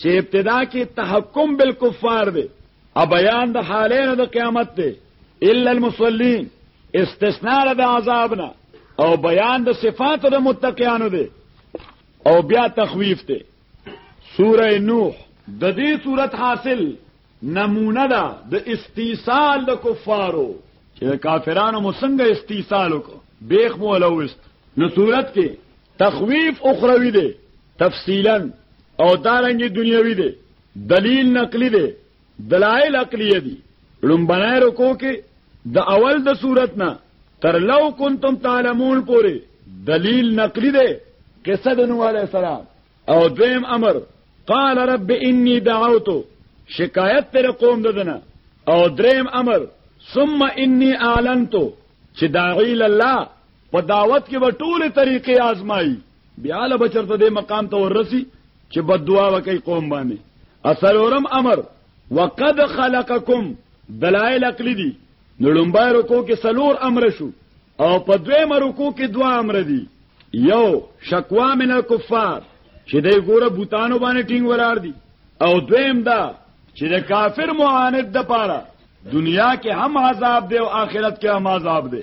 چې ابتدا کې تحکم بالکفار دی او بیان د حالینو د قیامت دی الا المصلین استثناء د عذابنا او بیان د صفات د متقینانو دی او بیا تخویف دی سوره نوح د دې صورت حاصل نمونه ده د استیصال د کفارو چې کافرانو مو څنګه استیصال وکړو بیخ مو لوست نو صورت کې تخویف اخروی دی تفصیلا او دارنګي دنیوي دي دلیل نقلی دي دلایل عقلیه دي لومبنای رکو کې د اول د صورت نه تر لو کنتم تعلمون پورې دلیل نقلی دی قصه د نوح علیه السلام او دویم امر قال رب انی دعوت شکایت تر قوم ددنه او دریم امر ثم انی اعلنت چې داعی الله په دعوت کې به ټوله طریقې آزمایي بیا له بچرته دې مقام ته ورسی چې بد دعا وکي قوم باندې اثرورم امر وقد خلقکم دلائل عقلی دي نو لومبای رکو کې سلور امر شو او په دویم رکو کې دوا امر دي یو شکوا من الکفار چې دې ګوره بوتانو باندې ټینګ ولار دي او دویم دا چې د کافر معاند د پاره دنیا کې هم عذاب دی او آخرت کې هم عذاب دی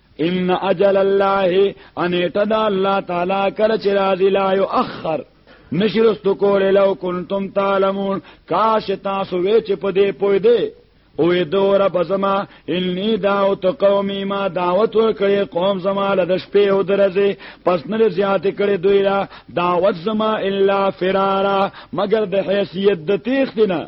ان اجل الله ان تدا الله تعالی کله چې راځي لا یو اخر نشرست کول لو کنتم تعلمون کاش تاسو وې چې په دې پوي دې او دو رب زما انی دعوت قومی ما دعوت ورکړی قوم زما لد شپې او درځي پس نه زیات کړي دوی را دعوت زما الا فرارا مگر د حیثیت د تیختنه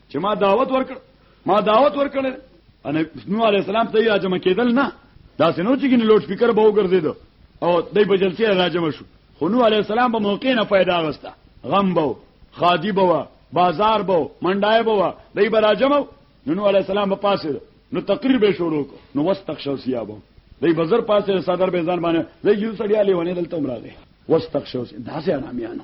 چې ما دعوت ورکړ ما دعوت ورکړ ان نو علی السلام ته راجم کېدل نه دا سينو چې ګنې لوډ سپیکر به وګرځید او دای په جلسه راجم شو خو نو علی السلام په موقع نه फायदा غستا غم بو خادی بو بازار بو منډای بو دای به راجم نو علی السلام په پاسه نو تقریر به شروع کو نو واستخشوا ثيابهم دای بزر پاسه صدر به ځان باندې دای یو سړی علی ونه دلته مرغه واستخشوا داسې انا میانو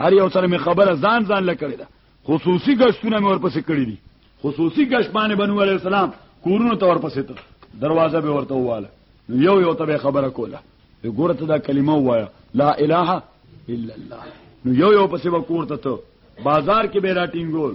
هر یو سره مې خبره ځان ځان لکړې ده خصوصي گشتونه مې ورپسې کړې دي خصوصي گشت باندې بنو علی السلام کورونو ته ورپسې ته دروازه به ورته واله یو یو ته خبره کوله ګوره ته دا کلمه وایا لا اله الا الله نو یو یو پسې وکورته ته بازار کې به راټینګول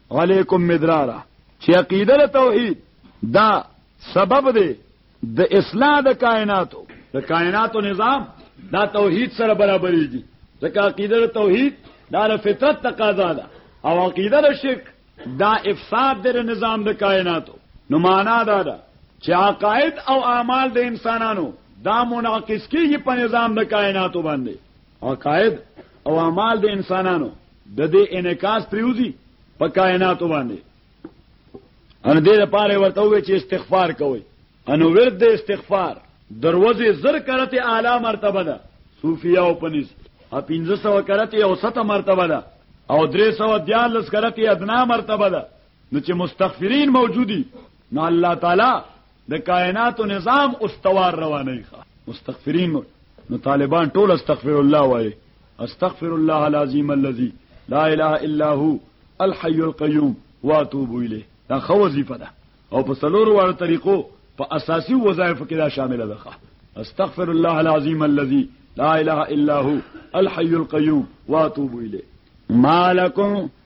علیکم مدرارا چې عقیده توحید دا سبب دی د اصلاح د کائناتو د کائناتو نظام دا توحید سره برابرېږي ځکه عقیده توحید دا د فطرت تقاضا ده او عقیده د شرک دا افساد دی د نظام د کائناتو نو معنا دا ده چې عقاید او اعمال د انسانانو دا منعکس کیږي په نظام د کائناتو باندې عقاید او اعمال د انسانانو د دې انعکاس پریوزي په کائناتو باندې ان دې لپاره ورته وې چې استغفار کوي ان ورد استغفار دروازه زر کرته اعلی مرتبه ده صوفیا او پنځ ا 1500 کرته او 7 مرتبه ده او 314 کرته ادنا مرتبه ده نو چې مستغفرین موجودی نو الله تعالی د کائنات و نظام استوار روانه ښه مستغفرین مو نو طالبان ټول استغفر الله وای استغفر الله العظیم الذي لا اله الا هو الحي القيوم واتوب الیه دا خو وظیفه ده او په سلور وړ طریقو په اساسي وظایف کې دا شامل ده استغفر الله العظیم الذي لا اله الا هو الحي القيوم واتوب الیه مالکم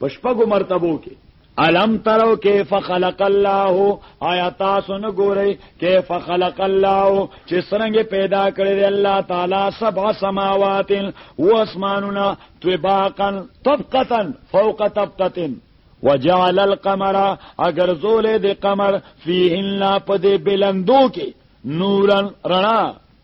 پشپګو مرتبو کې الم ترو کیف خلق الله آیا تاسو نه ګورئ کیف خلق الله چې څنګه پیدا کړی دی الله تعالی سبع سماوات و اسماننا طباقا طبقه فوق طبقه وجعل القمر اگر زول دی قمر فیهن لا پدې بلندو کې نورن رڼا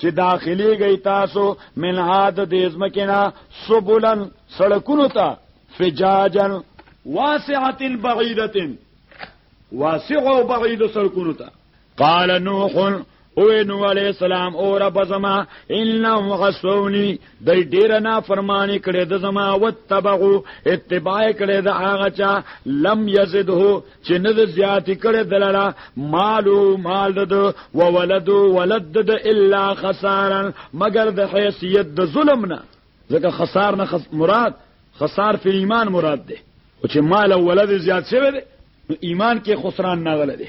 چې داخلي گئی تاسو منها د دې ځمکینا سبولن سړکونو ته فجاجن واسعه بعیده واسع او بعید سړکونو ته قال نوح او نو علی السلام او رب زما انهم غسونی دای ډیر نه فرمانی کړي د زما وتبغو اتباع کړي د هغه چا لم یزده چې نه د زیات کړي دلاله مالو مال د او ولدو ولد د الا خسارا مگر د حیثیت د ظلم نه ځکه خسار نه خس مراد خسار فی ایمان مراد ده او چې مال او ولد زیات شوی دی ایمان کې خسران نه غل دی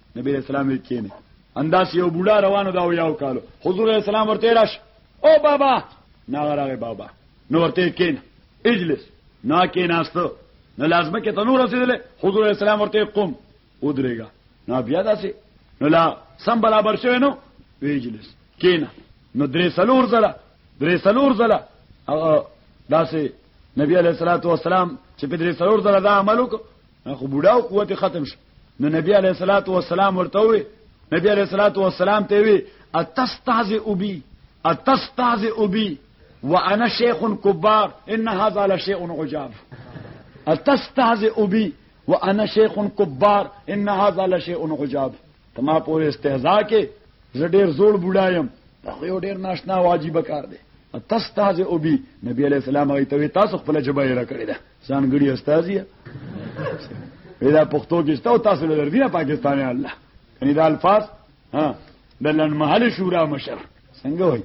نبی رسول الله کینه انداس یو بوډا روانو دا یو کالو حضور اسلام ورته راش او بابا ناغره بابا نو ورته کین اجلس نا کې ناستو نو لازمه کې تنور رسیدل حضور اسلام ورته قم ودرېګا نو بیا داسې نو لا سم برابر شوی نو ویجلس کینا نو درې سلور زله درې سلور زله هغه داسې نبی علیہ الصلوۃ والسلام چې په درې سلور زله دا عمل وکړ خو بوډا قوت ختم شو نو نبی علیہ الصلوۃ والسلام ورته وی نبی علیہ الصلوۃ والسلام ته وی اتستهزئ بی اتستهزئ بی وانا شیخ کبار ان هذا لشیء عجاب اتستهزئ بی وانا شیخ کبار ان هذا لشیء عجاب تما په استهزاء کې زه ډیر زوړ بوډا یم دا یو ډیر ناشنا واجب کار دی اتستهزئ بی نبی علیہ السلام هغه ته تاسو خپل جبایره کړی ده ځانګړي استاذي دا پښتو کې ستو تاسو له دردي نه پاکستاني الله کني دا الفاظ ها د لنمحل شورا مشر څنګه وای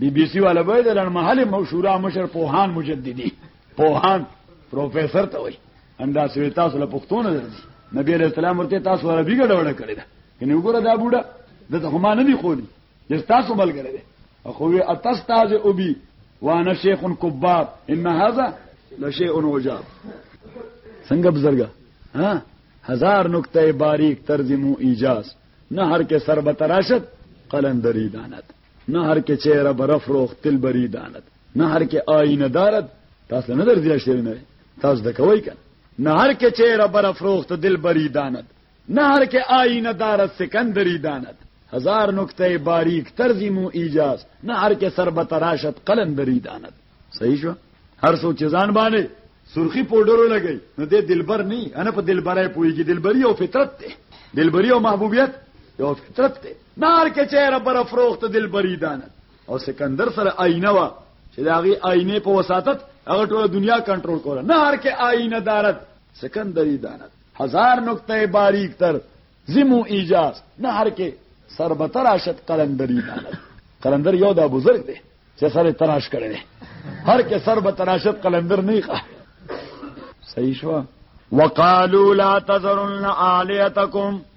بي بي سي والا به د لنمحل مشورا مشر پوهان مجددي پوهان پروفیسور ته وای اندا سوي تاسو له پښتو نه درځي نبی عليه السلام ورته تاسو عربي ګډوډه کړی دا کني وګوره دا بوډا دته هم نه دی خو دی چې تاسو ملګری دی خو وی اتستاز او بی وانا شیخ کباب ان هذا لشیء عجاب څنګه بزرګا ها هزار نقطه باریک ترجمو ایجاز نه هر کې سر به تراشت قلندری دانت نه هر کې چهره برف روخ تل بری دانت نه هر کې آینه دارت تاسو نه درځي شوی نه تاسو د کوي کنه نه هر کې چهره برف روخ ته دل بری دانت نهر که آینه دارد سکندری داند هزار نکته باریک ترزی مو ایجاز نهر که سر به تراشد قلندری داند صحیح شو هر څوک چې ځان باندې سرخی پودرو لګی نو دې دلبر نه انا په دلبرای پویږي دلبری او فطرت ته دلبری او محبوبیت یو فطرت ته نار کې چهره بر فروخت دلبری دانه او سکندر سره آینه وا چې دا غي آینه په وساتت هغه ټول دنیا کنټرول کوله نار کې آینه دارت سکندری دانه هزار نکته باریک تر زمو ایجاز نه هر کې سربتر اشد قلندری قلندر یو دا بزرگ دی چې سره تراش کړي دی هر کې سربتر اشد قلندر نه ښه صحیح شو وقالو لا تذرن آلیتکم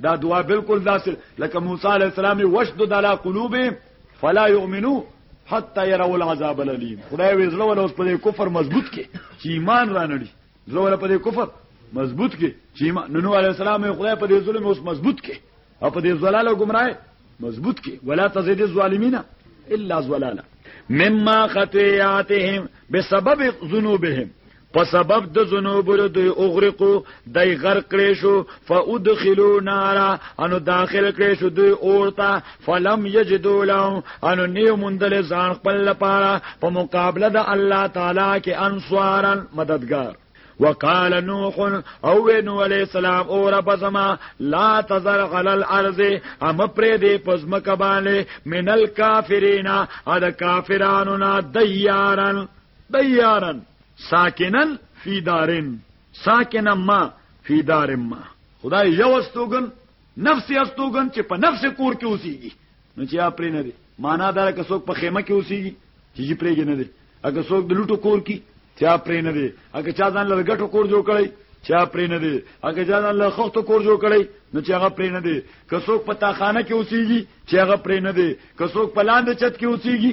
دا دعا بالکل داسې لکه موسی علی السلام وشدد علی قلوبهم فلا يؤمنو حتى يروا العذاب الالم خدای وې زړه ول اوس په کفر مضبوط کې چې ایمان رانړي زړه ول په کفر مضبوط کې چې ایمان نو علی السلام خدای په دې ظلم اوس مضبوط کې او په دې زلال او گمراهي مضبوط کې ولا تزيد الظالمين الا زلالا مما خطياتهم بسبب ذنوبهم په سبب د ذنوبونو دوی اوغرقو دای غرق کړي شو فادخلوا نار انو داخل کړي شو دوی اورتا فلم یجدوا لهم انو نیو مندل ځان خپل لپاره په مقابله د الله تعالی کې انصارا مددگار وقال نوح او نو علیہ السلام او رب زما لا تزر علی الارض ام پر دې پزمک باندې من الکافرین اد کافرانو نا دیارن دیارا ساکنا فی دارن ساکنا ما فی دار ما خدای یو استوګن نفس استوګن چې په نفس کور کې اوسېږي نو چې اپرې نه دي معنا دا که څوک په خیمه کې اوسېږي چې یې پرېږي نه دي اګه څوک د لوټو کور کې چې اپرې نه دي اګه چا ځان له ګټو کور جوړ کړی چې اپرې نه دي اګه چا ځان له خښتو کور جوړ کړی نو چې هغه پرې نه دي که څوک په تاخانه کې اوسېږي چې هغه پرې نه دي که څوک په لاندې چت کې اوسېږي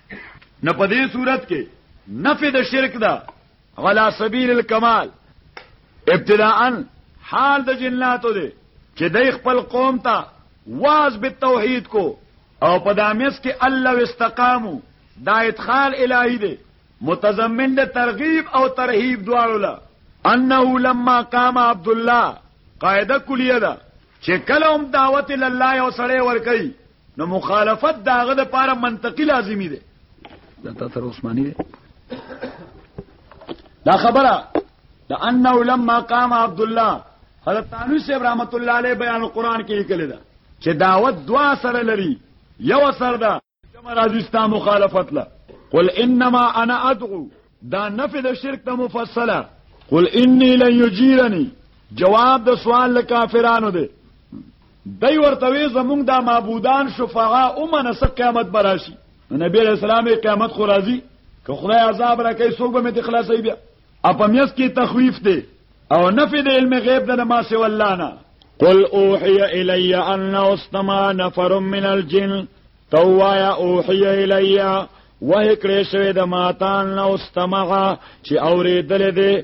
نه په دې صورت کې نفي د شرک ده ولا سبیل الکمال ابتداء حال د جناتو دی چې د خپل قوم ته واز به توحید کو او په دامیس کې الله واستقامو دا ادخال الهی دی متضمن د ترغیب او ترهیب دواړو له انه لما قام عبد الله قاعده کلیه ده چې کله هم دعوت الله یو سړی ور کوي نو مخالفت دا هغه د پاره منطقي لازمی دی دا تر عثماني دی دا خبره دا انه لما قام عبد الله حضرت تانوس رحمت الله علیه بیان قران کې لیکل دا چې دعوت دوا سره لري یو سر دا کوم راځي ستا مخالفت لا قل انما انا ادعو دا نفي د شرک ته مفصله قل اني لن يجيرني جواب د سوال کافرانو دی دی ورته وی زمونږ دا معبودان شفعاء ومنه څه قیامت به راشي نو نبی علیه السلام یې قیامت خو راځي که خدای عذاب راکوي څوک به مې د خلاصوي بیا اپمیس کې تخویف دی او نفي د علم غیب د ما سوی الله نه قل اوحي الي ان استمع نفر من الجن توایا اوحي الي وه کړې شوی د ماتان نو استمع چې اورېدل دي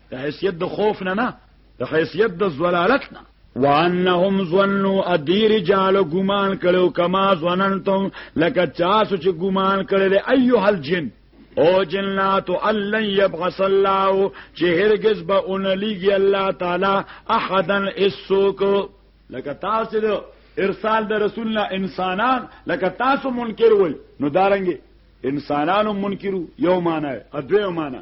د حیثیت د خوف نه نه د حیثیت د زلالت نه وانهم ظنوا ادي رجال ګمان کړو کما ظننتم لکه چاسو چې ګمان کړل ايها الجن او جنات الله يبعث الله چې هرگز به اونليږي الله تعالی احدن اسوک لکه تاسو د ارسال د رسول الله انسانان لکه تاسو منکر وي نو دارنګي انسانانو منکرو یو معنی ادوی معنی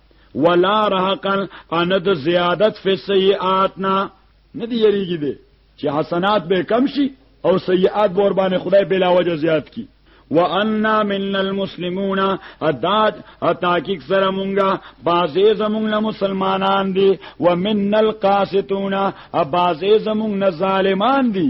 ولا رهقا ان د زیادت فی سیئاتنا نه دی یریږي دی چې حسنات به کم شي او سیئات به ور باندې خدای بلا وجه زیات کی وانا من المسلمون ادات اتاکیک سره مونږه بازه زمونږ له مسلمانان دي ومن القاسطون ابازه زمونږ نه ظالمان دي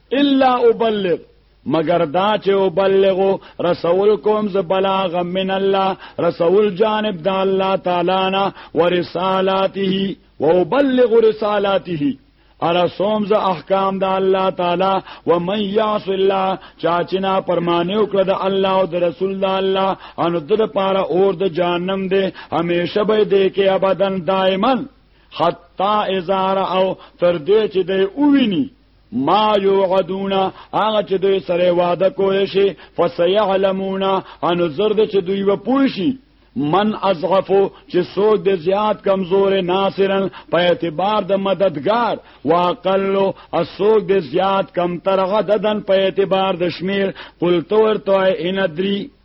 الا ابلغ مگر دا چې او بلغو رسول کوم ز بلاغ من الله رسول جانب د الله تعالی نا ورسالاته او بلغ رسالاته ارا سوم ز احکام د الله تعالی و من یعص الله چاچنا پرمانه وکړه د الله او د رسول د الله ان د پاره اور د جهنم دی همیشه به دی کې ابدن دائما حتا اذا را او تر دې چې دی اوویني ما یوعدون هغه چې دوی سره وعده کوی شي فسيعلمون ان زرد چې دوی و پوي شي من اضعفو چې څوک د زیات کمزور ناصرن په اعتبار د مددگار واقل او څوک د زیات کم تر عددن په اعتبار د شمیر قلت ورته ان ادري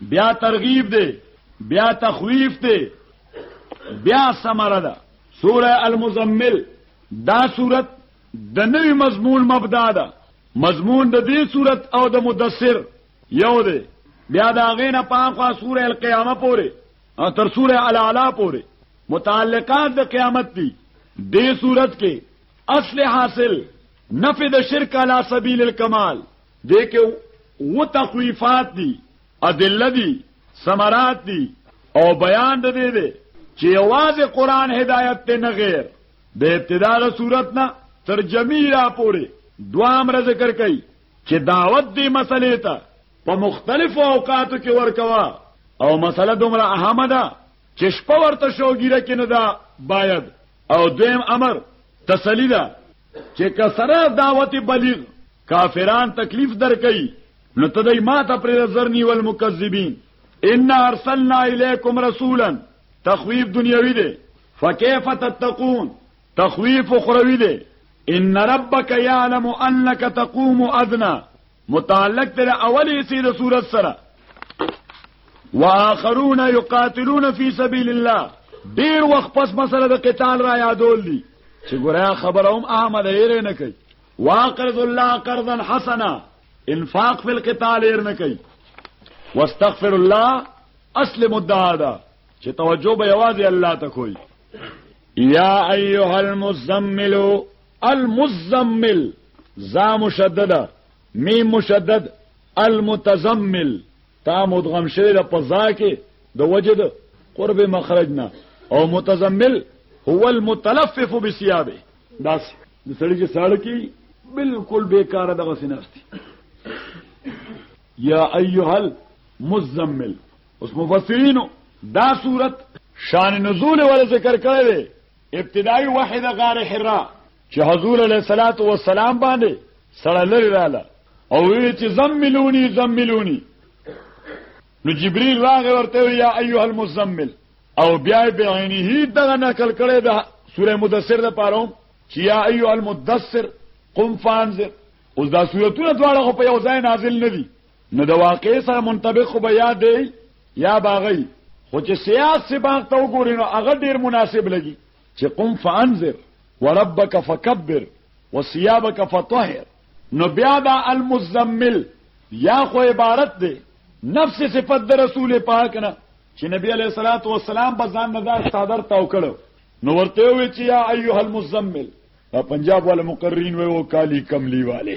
بیا ترغیب دی بیا تخویف دی بیا ثمره ده سوره المزمل دا صورت د نوی مضمون مبدا ده مضمون د دې صورت او د مدثر یو دی بیا دا غینه پاخوا سوره القیامه پورې او تر سوره الاعلى پورې متعلقات د قیامت دي دې صورت کې اصل حاصل نفي د شرک علی سبیل الکمال دې کې و تخویفات دي ادله دي ثمرات دي او بیان د دې دی چې یوازې قران هدایت ته نه غیر د ابتدا له صورت نه تر جمی را پورې دوام را ذکر کړي چې دعوت دې مسلې ته په مختلفو اوقاتو کې ورکوا او مسله دومره اهمه ده چې شپه ورته شوګیره کې نه ده باید او دویم امر تسلی ده چې که سره دعوت بلیغ کافران تکلیف درکوي نو ته دای ما ته پر ذرنی والمکذبین ان ارسلنا الیکم رسولا تخویف دنیوی دی فکیف تتقون تخویف اخروی دی ان ربک یعلم انک تقوم ادنا متعلق تر اول حصے د صورت سره واخرون یقاتلون فی سبیل الله ډیر وخت پس مسله د قتال را یادول دي چې ګوریا خبره هم احمد یې نه کوي واقرض الله قرضا حسنا انفاق فی القتال یې نه کوي واستغفر الله اصل مدعا ده چې توجه به یوازې الله ته کوي یا ایها المزمل المزمل زا مشدد میم مشدد المتزمل تا مدغم شوی د پزا کې د وجد قرب مخرج نه او متزمل هو المتلفف بثيابه داس د سړی چې ساړه کی بالکل بیکاره دغه سناستي یا ایها المزمل اوس مفسرینو دا صورت شان نزول ول ذکر کړی دی ابتدایي وحی د غار حرا چې حضور علیه الصلاۃ والسلام باندې سره لري رااله او وی چې زملونی زملونی نو جبريل راغ ورته یا ایها المزمل او بیا به عینه دغه نقل کړي د سوره مدثر د پاره چې یا ایها المدثر قم فانذر اوس دا سورتونه دواړه په یو ځای نازل نه دي نو د واقع سره منطبق خو به یاد دی یا باغی خو چې سیاست سی باغ ته وګوري نو هغه ډیر مناسب لګي چې قم فانذر وربک فکبر وثيابک فطهر نو بیا دا المزمل یا خو عبارت دی نفس صفت د رسول پاک نه چې نبی علیہ الصلوۃ والسلام په ځان نه دا صادر تاو کړو نو ورته وی چې یا ایها المزمل دا پنجاب ولا مقررین وی او کالی کملی والے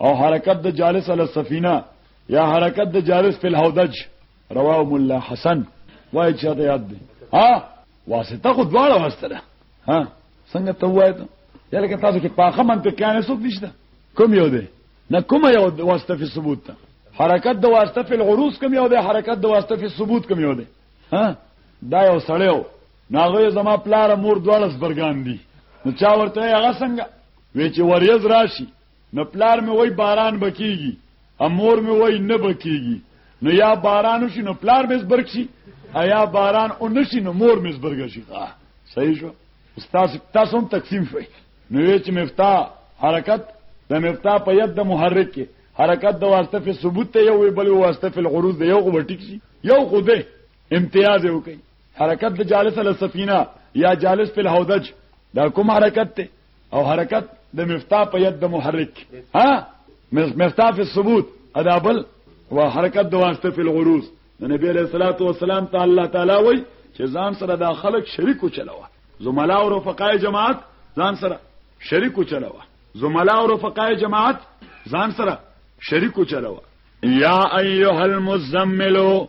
او حرکت د جالس علی السفینه یا حرکت د جالس په الهودج رواه مولا حسن وای چې دا یاد دی ها واسطه خو دواړه واسطه ده ها څنګه ته وای ته یاره که تاسو کې پاخه منطق کانه څوک نشته کوم یو دی نه کوم یو واسطه په ثبوت ته حرکت د واسطه په العروض کوم یو دی حرکت د واسطه په ثبوت کوم یو دی ها دا یو سړیو ناغه زما پلار مور دواړه سبرګان دي نو چا ورته هغه څنګه وی چې وریز راشي نو پلار مې وای باران بکیږي امور مې وای نه بکیږي نو یا باران وشي نو پلار مې زبرګ شي ایا باران او نشي نو مور مې زبرګ شي ښه صحیح شو استاد تاسو هم تقسیم شوي نو چې مفتاح حرکت د مفتاح په ید د محرک کې حرکت د واسطه په ثبوت ته یو بل واسطه په الغروض دی یو غوټیک شي یو خو دی امتیاز یو کوي حرکت د جالس له سفینه یا جالس په الحودج دا کوم حرکت ته او حرکت د مفتاح په ید د محرک ها مفتاح فی الثبوت ادابل و حرکت د واسطه فی الغروز د نبی علیہ الصلوۃ والسلام ته الله تعالی وای چې ځان سره دا خلق شریک وچلوه زملا او رفقای جماعت ځان سره شریک وچلوه زملا او رفقای جماعت ځان سره شریک وچلوه یا ایها المزملو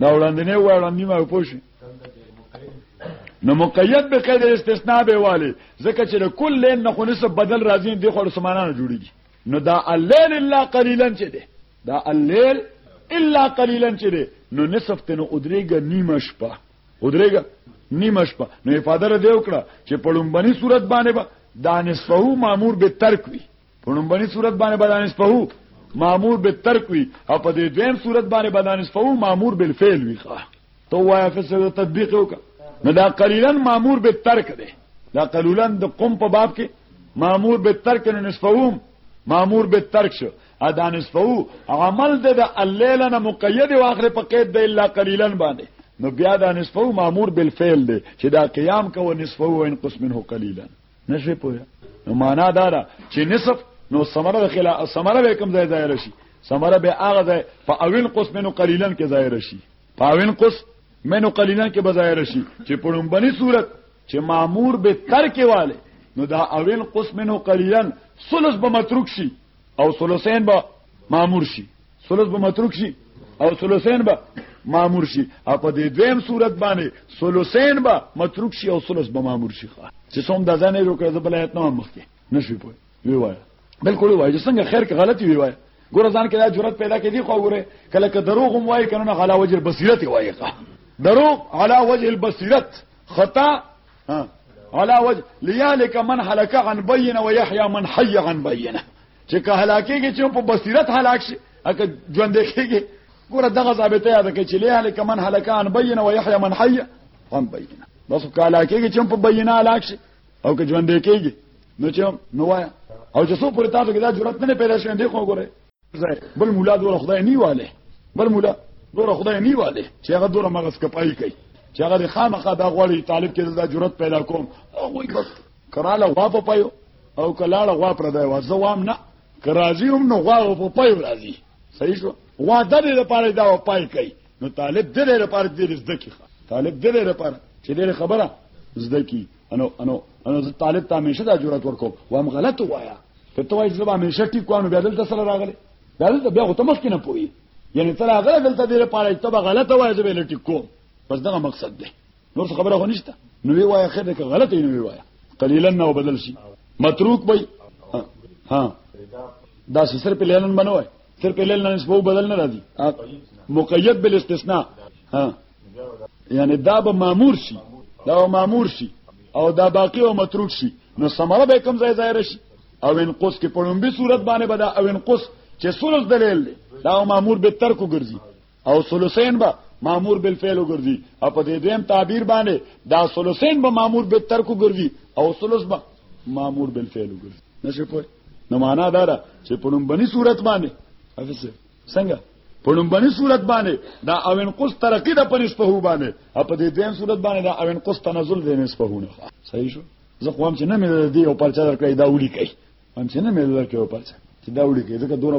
دا وړاندنه وړاندې ما پوښي نو مقید به قید استثناء به والی ځکه چې د کل لین نه خو نسب بدل راځي د خور سمانانه جوړیږي نو دا الليل الا قليلا چې ده دا الليل الا قليلا چې ده نو نسب ته نو ادریګه نیمه شپه ادریګه نیمه شپه نو افاده را دی وکړه چې په لومبني صورت باندې با دا نسبه مامور به ترک وي په نومبني صورت باندې بدانس په هو مامور به ترک وي او په دې دویم صورت باندې بدانس په هو مامور بل فعل وي ښه تو وایا فسره تطبیق وکړه نو دا قلیلا مامور به ترک دی دا قلیلا د قوم په باب کې مامور به ترک نه نسفوم مامور به ترک شو ادا نسفو عمل د الليل نه مقید او اخر په قید د الا قلیلا باندې نو بیا دا نسفو مامور بالفعل دی چې دا قیام کوو نسفو ان قسم منه قلیلا نشوي پوهه نو معنا دا ده چې نصف نو ثمره خلا ثمره به کوم ځای ځای راشي ثمره به هغه ځای په اوین قسم نو قلیلن کې ځای راشي په اوین قسم منو قلیلن کې به ځای راشي چې په لومبني صورت چې مامور به ترک والے نو دا اوین قسم نو قلیلن ثلث به متروک شي او ثلثین به مامور شي ثلث به متروک شي او ثلثین به مامور شي او په دې دویم صورت باندې ثلثین به متروک شي او ثلث به مامور شي چې څوم د ځنې جوړ کړ د بلایت نه مخکې نشوي پوي وی وای بالکل وای چې څنګه خیر کې غلطي وی وای ګور ځان کې دا جرأت پیدا کړي خو ګوره کله که دروغ هم وای کنه علا وجه البصیرت وای دروغ علا وجه البصیرت خطا علا وجه لیالک من هلك عن بینه ويحيى من حي عن بینه چې که هلاکیږي چې په بصیرت هلاک شي اګه ژوند کېږي ګوره دغه ضابطه یاد کړئ چې له هلک من هلکان بینه و یحیی من حی هم بینه بس که هلاکیږي چې په بینه هلاک شي او که ژوند کېږي نو چې نو وای او چې څو پر تاسو کې دا جرأت نه پیدا شوه دی خو ګوره بل مولا دوره خدای نیواله بل مولا دوره خدای نیواله چې هغه دوره مغز کپای کوي چې هغه خامخا دا غوړی طالب کې دا جرأت پیدا کوم او وای بس کراله غوا په پيو او کلاړه غوا پر دی وځه وام نه کرازی هم نو غوا په پيو راځي صحیح شو غوا د دې لپاره دا پای کوي نو طالب د دې لپاره دې زده کی طالب د دې لپاره چې دې خبره زده کی انو انو انو زه طالب ته همیشه دا جرأت ورکوم وام غلط وایا ته ته وایې زه به همیشه ټیک کوم بیا دلته سره راغلی دا دلته بیا خو ته مخکې نه پوهې یعنې ته راغلی دلته دې لپاره چې ته به غلطه وایې زه به یې ټیک کوم بس دغه مقصد دی نور څه خبره ونیسته نو وی وای خیر که غلط نه وی وای قلیلا نو بدل شي متروک وای ها دا سر په لیلن بنوي سر په لیلن نسبو بدل نه راځي مقید بالاستثناء ها یعنی دا به مامور شي دا به مامور شي او دا باقی او متروک شي نو سمره به کم ځای ظاهر شي او ان قص کې په لومبي صورت باندې بدا او ان قص چې سورج دلیل دی دا مامور به ترکو ګرځي او ثلثین به مامور بالفعل وګرځي او په دې دویم تعبیر باندې دا ثلثین به مامور به ترک وګرځي او ثلث به مامور بالفعل وګرځي نشي پوه نو معنا دا ده چې په لومبني صورت باندې افسه څنګه په لومبني صورت باندې دا اوین قص ترقی د پنځ په هو باندې او په دې دویم صورت باندې دا اوین قص تنزل د نس په هونه صحیح شو زه خو هم چې نه مې دې او پرچا درکړې دا وړي کوي هم چې نه مې درکړې او پرچا چې دا وړي کوي ځکه دوره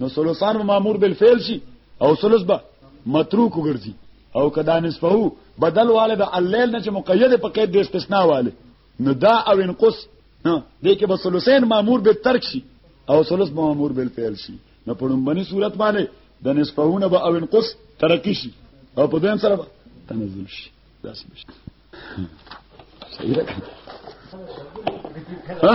نو ثلثان به مامور بالفعل شي او ثلث به متروک وګرځي او کدا نسبه بدل والے به الليل نه چې مقید په قید د استثناء والے نو دا او انقص نو دې کې به ثلثین مامور به ترک شي او ثلث مامور بالفعل شي نو په لومبني صورت باندې د نسبهونه به او انقص ترک شي او په دین سره تنزل شي دا څه شي صحیح ده ها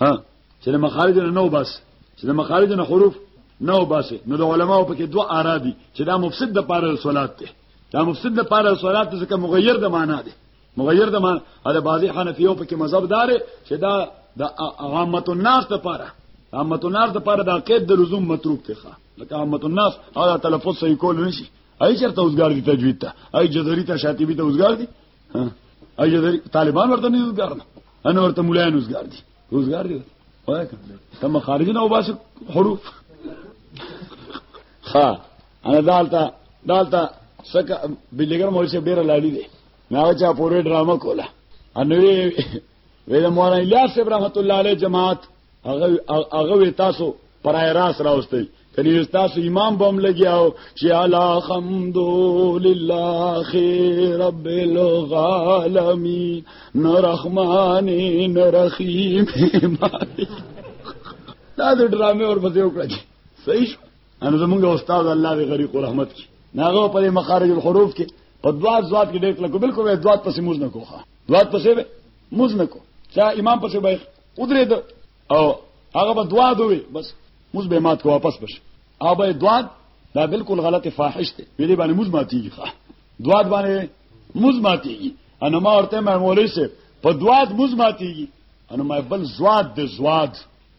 ها چې د مخارج نه نو بس چې د مخارج نه حروف نو بس نو د علماو په کې دوه آرا دي چې دا مفسد د پاره صلات ده دا مفسد د پاره صلات ځکه مغیر د معنا ده مغیر د معنا دا بعضی حنفیو په کې مذهب دار چې دا د عامه الناس د پاره عامه الناس د پاره دا قید د لزوم متروک دی ښا لکه عامه الناس او تلفظ صحیح کول نشي ای چرته اوسګار دي تجوید ته ای جزري ته شاطبي ته اوسګار دي اجه طالبان ورته نه روزګار نه ان ورته مولایان روزګار دي روزګار دي وای کما خارج نه وباس حروف ها انا دالتا دالتا سکه بلیګر مورشه ډیر لاړی دي ناو چا پورې ډرامه کوله انوي وې د مولانا الیاس صاحب رحمت الله علیه جماعت هغه هغه تاسو پرای راس راوستي کني تاسو امام بم لګیاو چې الا حمد لله خیر رب العالمین الرحمن الرحیم دا د ډرامې اور بځې وکړه صحیح شو ان زمونږ استاد الله دې غریق رحمت کی ناغه په مخارج الحروف کې په دوا ځواب کې ډېر کله بالکل دوا پسې موز نه کوخه دوات پسې به موز نکو چا امام پسې به ودرې ده او هغه به دعا دوي بس موز به مات کو واپس بش او به دعا دا بالکل غلط فاحش ته ویلې باندې موز ماتيږي ښا دعا باندې موز ماتيږي انا ما ورته مې مولوی سه په دعا موز ماتيږي انا ما بل زواد د زواد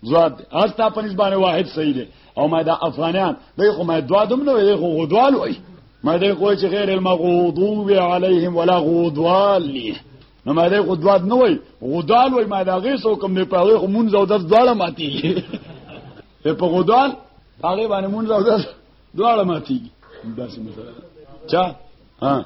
ځواب دی استا په نسبانه واحد صحیح دی او ما دا افغانان دوی خو ما دوا دوم نه وي خو غدوال وي ما دې کوی چې غیر المغضوب علیهم ولا غدوالین نو ما دې خو دوا نه وي غدوال وي ما دا غي سو کوم نه پاوي خو مونږ او داس دواړه ماتي په غدوال هغه باندې مونږ او داس دواړه ماتي داسې مثلا چا ها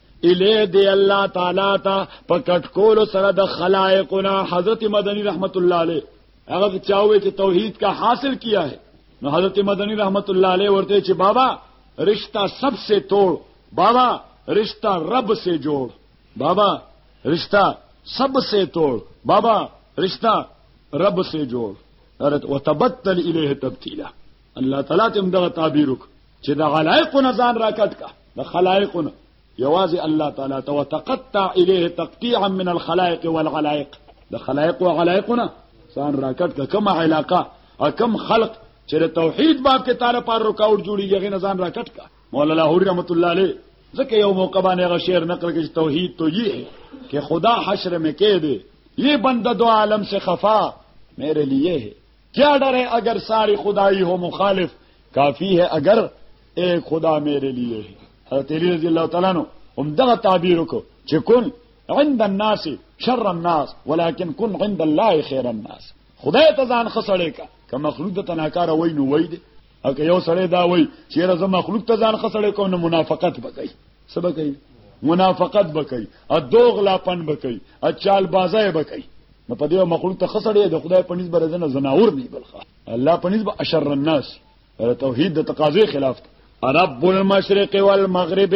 الی دی الله تعالی تا په کټکول سره د خلائقنا حضرت مدنی رحمت الله علیه هغه چاوي چې توحید کا حاصل کیا ہے نو حضرت مدنی رحمت الله علیه ورته چې بابا رشتہ سب سے توڑ بابا رشتہ رب سے جوڑ بابا رشتہ سب سے توڑ بابا رشتہ رب سے جوڑ ارت وتبتل الیه تبتیلا الله تعالی تم دغه تعبیر وک چې د علایق نزان راکټ کا د خلائق نه یوازې الله تعالی ته وتقطع الیه تقطیعا من الخلائق والعلائق د خلائق او علائق نه سان راکټ کما علاقه او کم خلق چې توحید باب کې تعالی پر رکاوټ جوړیږي غي نزان راکټ کا مولا لاهور رحمت الله علیه ځکه یو موقع باندې غ شعر نقل کې توحید تو یې کې خدا حشر میں کې دے یہ بندہ دو عالم سے خفا میرے لیے ہے کیا ډر ہے اگر ساری خدای هو مخالف کافی ہے اگر ایک خدا میرے لیے ہے حضرت علی رضی الله تعالی عنہ هم دغه تعبیر وکړو چې کن عند الناس شر الناس ولكن كن عند الله خير الناس خدای ته ځان خسړې کا که مخلوق ته ناکاره وای نو وای دي او که یو سړی دا وای چې راځه مخلوق ته ځان خسړې کوم نو منافقت وکړي سبا کوي منافقت وکړي ا دوغلا پن وکړي ا چال بازای وکړي نو په دې مخلوق ته خسړې د خدای په نسبت رزنه زناور نه بلخه الله په نسبت اشر الناس توحید د تقاضې خلاف رب المشرق والمغرب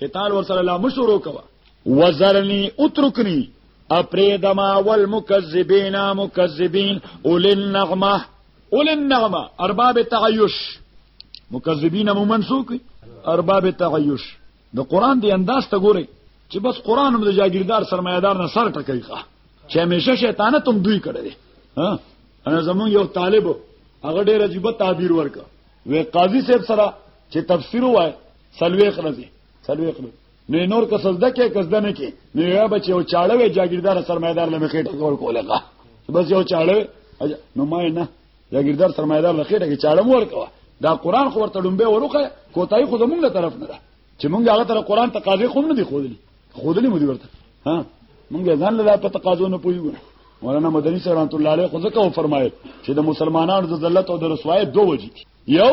قتال ورسره لا مشورو کوا وزرنی اترکنی اپریدما والمکذبین مکذبین اولی النغمه اولی النغمه ارباب تعیش مکذبین مو منسوک ارباب تعیش د قران دی انداز ته ګوري چې بس قران هم د جاگیردار سرمایدار نه سر ټکای ښه چې همیشه شیطانت هم دوی کړی دی ها انا زمون یو طالب هغه ډیر عجیب تعبیر ورکا وې قاضي صاحب سره چې تفسیر وای سلويخ رزي سلويخ رزي نو نور که سجده کې که سجده نه کې نو یا بچي او چاړه وي جاګیردار سرمایدار لمه خېټه کول کولغه بس یو چاړه نو ما نه جاګیردار سرمایدار لمه خېټه کې چاړه مور کوه دا قران خو ورته ډمبه وروخه کوتای خو زمونږ له طرف نه ده چې مونږ هغه تر قران تقاضې خو نه دی خودلی خودلی مو دی ورته ها مونږ ځان له په تقاضو نه پویو مولانا مدني صاحب رحمت الله علیه خو ځکه فرمایل چې د مسلمانانو د ذلت او د رسوایت دوه وجې یو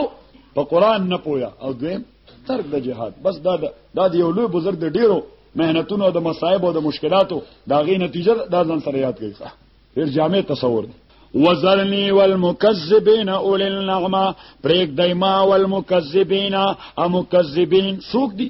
په قران نه پویا او دویم ترک د جهاد بس دا دا یو لوی بزرګ د ډیرو مهنتونو د مصايب او د مشکلاتو دا غي نتیجه دا ځان سره یاد کړئ ډیر جامع تصور دی وزرنی والمکذبین اولی النغمه پریک دیما والمکذبین امکذبین سوک دی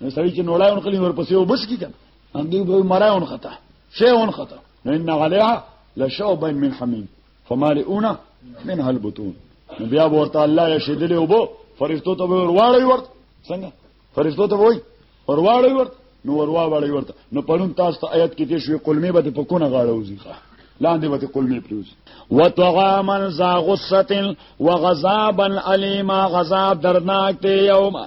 نو سړی چې نوړای اون کلی ور پسې وبس کی کنه هم دی به مرای اون خطا شی اون خطا نو ان علیها لشوب من حمیم فمالئون منها البطون نو بیا ورته الله یا شیدلې وبو فرشتو ته ور واړی ورته څنګه فرشتو ته وای ور واړی ورته نو ور واړی ورته نو پرون تاسو ته آیت کې دې شوې قلمه به په کونه غاړه وځي لاندې به قلمه پریوز وتغاما ذا غصه وغضبا الیما غضب درناک دی یوما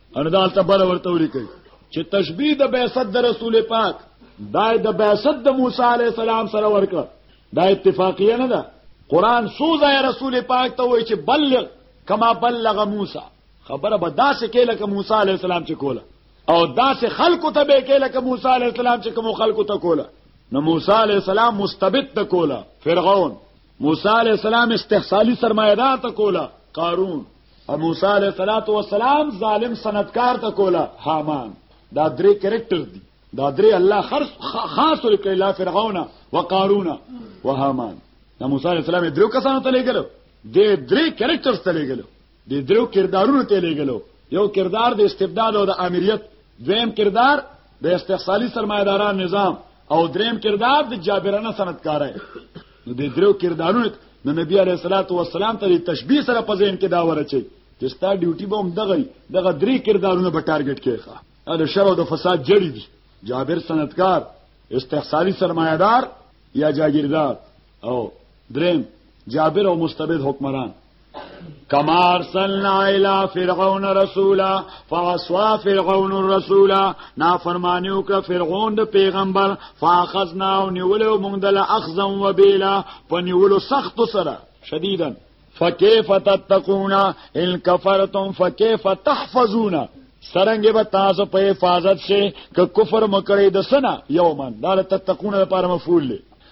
اندال ته بل ورته ولیکي چې تشبیه د بعثت د رسول پاک دای د بعثت د موسی علی السلام سره ورکړه دا اتفاقیه نه ده قران سوزه رسول پاک ته وایي چې بلغ کما بلغ موسی خبره به داسې کې لکه موسی علی السلام چې کوله او داسې خلکو ته به کې لکه موسی علی السلام چې کوم خلکو ته کوله نو موسی علی السلام مستبد ته کوله فرعون موسی علی السلام استحصالی سرمایدار ته کوله قارون موسی علیه الصلاۃ والسلام ظالم سندکار ته کولا حامان دا درې کریکټر دي دا درې الله خاص خاص لري لا فرعون وقارون وهامان دا موسی علیه السلام درو کسانو ته لګل دې درې کریکټرز ته لګل دې درو کردارونو ته لګل یو کردار د استبداد او د امریت دویم کردار د استقصالي سرمایداران نظام او دریم کردار د جابرانه صنعتکارای نو د درو کردارونو د نبی علیه الصلاۃ والسلام ته تشبیه سره په ذهن کې دا ورچي چې ستا ډیوټي به هم دغه دغه درې کردارونه به ټارګټ کړي ښه دا شر او د فساد جړی دي جابر صنعتکار استقصالي سرمایدار یا جاگیردار او دریم جابر او مستبد حکمران کما ارسلنا الى فرعون رسولا فعصى فرعون الرسول نافرمانیو ک فرعون د پیغمبر فاخذنا او نیولو موږ دل اخذا وبلا په نیولو سخت سره شدیدا فكيف تتقون ان كفرتم فكيف تحفظون سرنګ به تاسو په حفاظت شي ک کفر مکړی د سنا یومن دا تتقون لپاره مفعول دی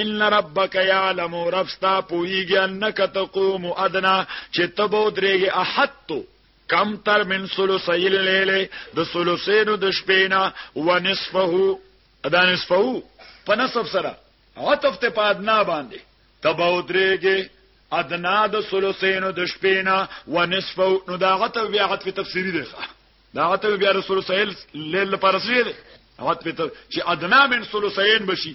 ان ربک یعلم رفستا پویږي انک تقوم ادنا چې تبو درېږي احتو کم تر من ثلثی الليل د ثلثینو د شپې نه و نصفه ادا نصفه په نصف سره عطف ته پادنا باندې تبو درېږي ادنا د ثلثینو د شپې نه و نصفه نو دا عطف بیا عطف تفسیری دی دا عطف بیا رسول صلی الله علیه وسلم لپاره سره دی عطف چې ادنا من ثلثین بشي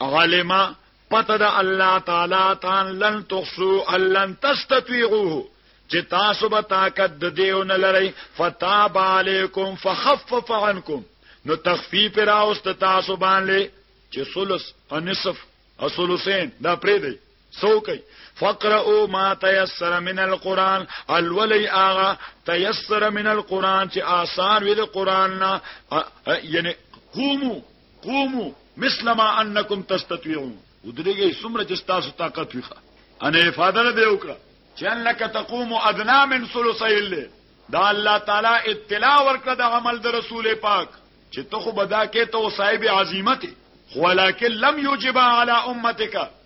عالمه پته د الله تعالی تان لن تخسو لن تستطيعوه چې تاسو به طاقت د دیو نه لرئ فتاب علیکم فخفف عنکم نو تخفیف راوست تاسو باندې چې ثلث او نصف او ثلثین دا پرې دی سوکی فقرؤ ما تيسر من القران الولي اغا تيسر من القران چې آسان وي د قران نه یعنی قومو قومو مثل ما انکم تستطيعون ودرېږي څومره چې تاسو طاقت وي ان افاده نه دی وکړه چې انک تقوم ادنا من ثلثي الليل دا الله تعالی اطلاع ورکړه د عمل د رسول پاک چې ته خو بدا کې ته صاحب عظمت خو ولکه لم یوجب علی امتک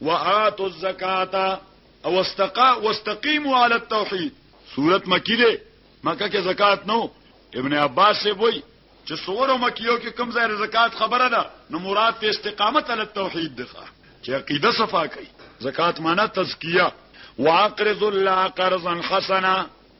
وآتوا الزکاة او استقا واستقیموا علی التوحید سورت مکی ده مکه کې زکات نو ابن عباس سے وای چې سورو مکیو کې کم ځای زکات خبره ده نو مراد ته استقامت علی التوحید ده چې عقیده صفا کوي زکات معنی تزکیه واقرض الله قرضا حسنا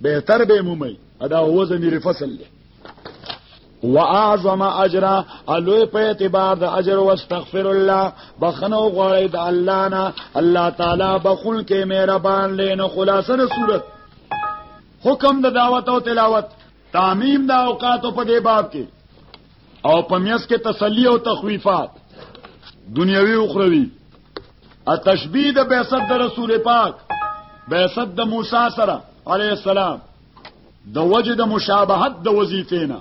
بهتر به مومي ادا هو زمير فصل له واعظم اجر الوی په اعتبار د اجر واستغفر الله بخنو غواړی د الله نه الله تعالی بخون کې مهربان لین خلاصه د صورت حکم د دعوت او تلاوت تعمیم د اوقات په دې باب کې او پمیس کې تسلی او تخویفات دنیوي او اخروی ا تشبیه د بعثت د رسول پاک بعثت د موسی سره علی السلام د وجه د مشابهت د وظیفې نه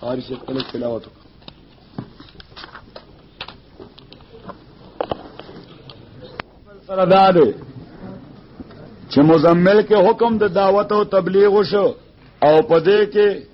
قاری سے کله تلاوت سره دا دی چې مزمل کې حکم د دعوت او تبلیغ شو او پدې کې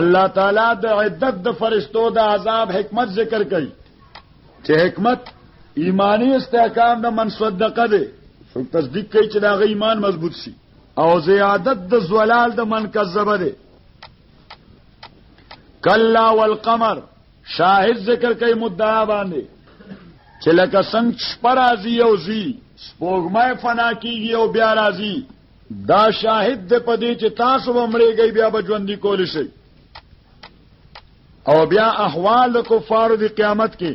الله تعالی د عدت د فرشتو د عذاب حکمت ذکر کړي چې حکمت ایمانی استحکام د من صدقه دی څوک تصدیق کوي چې دا غي ایمان مضبوط شي او زیادت د زوالال د من کذب دی کلا والقمر شاهد ذکر کوي مدعا باندې چې لکه څنګه شپه راځي او زی سپوږمۍ فنا کیږي او بیا راځي دا شاهد د پدې چې تاسو به مړېږئ بیا به ژوندي کول شي او بیا احوال د کفارو د قیامت کې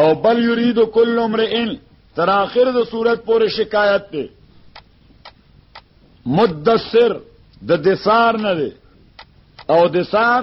او بل یرید کل امرئ تر اخر د صورت پورې شکایت ته مدثر د دثار نه دی او دثار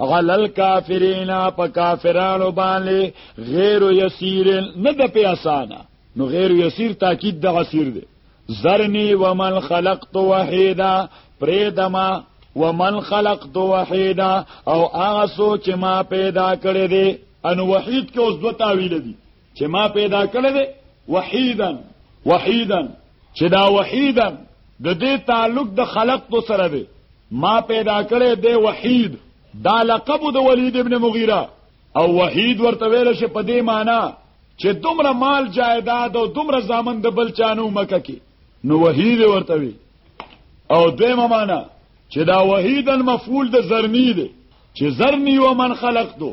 علی الکافرین په کافرانو باندې غیر یسیر نه د په اسانه نو غیر یسیر تاکید د غسیر دی زرنی ومن خلقت وحیدا پریدما ومن خلقت وحیدا او هغه سوچ ما پیدا کړی دی ان وحید کې اوس دوه تعویل دي چې ما پیدا کړی دی وحیدا وحیدا چې دا وحیدا د دې تعلق د خلق تو سره دی ما پیدا کړی دی وحید دا لقب د ولید ابن مغیره او وحید ورته ویل شي په دې معنی چې دومره مال جایداد او دومره زامن د بل چانو مکه کې نو وحید ورته وی او دیمه معنی چې دا وحیدن مفعول د زرنی دی چې زرنی و من خلق دو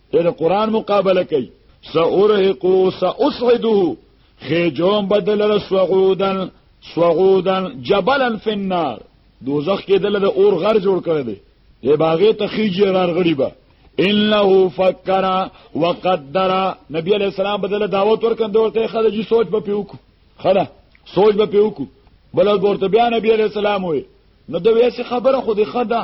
ته د قران مقابله کوي سأرهقو سأصعده خیجوم بدل رسوعودن سوعودن جبلا فی النار دوزخ کې دل د اور غر جوړ کړی دی دی باغې ته خیجی غر غړي با انه فکر وقدر نبی علیہ السلام بدل دعوت ورکند ورته خله جی سوچ به پیوکو خله سوچ به پیوکو بل ورته بیا نبی علیہ السلام وې نو د ویسې خبره خو دی خدا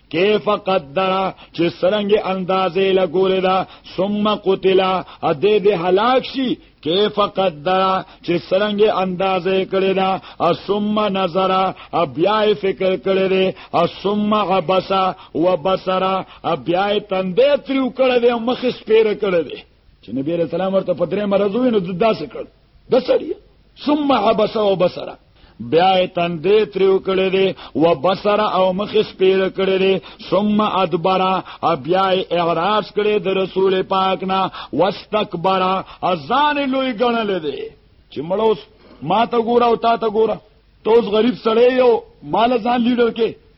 کیف قدر چې سرنګ اندازې لګولې دا ثم قتل ا دې دې هلاک شي کیف قدر چې سرنګ اندازې کړې دا ثم نظر بیا فکر کړې دې ثم عبس وبصر بیا تندې تریو کړې دې مخ سپیر کړې دې چې نبی علیہ السلام ورته په درې مرزو وینو د داسې کړ د سړی ثم عبس او بصره بیا تندې تریو کړي دي و بصره او مخ سپیر کړي دي ثم ادبره بیا اعراض کړي د رسول پاک نه واستكبره ازان لوی ګڼل دي چې مړو ما ته ګوره او تا ته ګوره توس غریب سړی یو مال ځان لیډر کې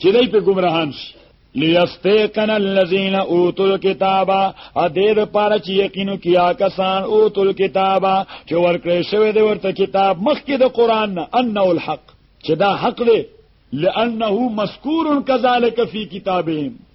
چې دای په گمراهان شي لیستیقن الذین اوتو الكتابا ا دې د پاره چې یقینو کیا کسان اوتو الكتابا چې ورکړې شوی دی ورته کتاب مخکې د قران نه انه الحق چې دا حق دی لانه مذکور كذلك فی کتابهم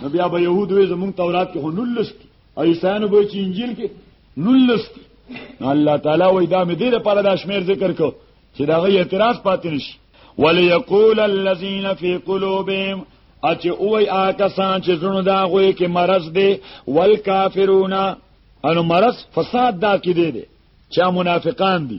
نو بیا به يهود وي زمونږ تورات کې هنلست او عیسایانو به چې انجیل کې نلست الله تعالی وې دا مې دې لپاره د شمیر ذکر کو چې دا غي اعتراض پاتې نشي وليقول الذين في قلوبهم اچ اوې آکسان چې زړه دا غوي کې مرض دي والکافرون انو مرض فساد دا کې دي چې منافقان دي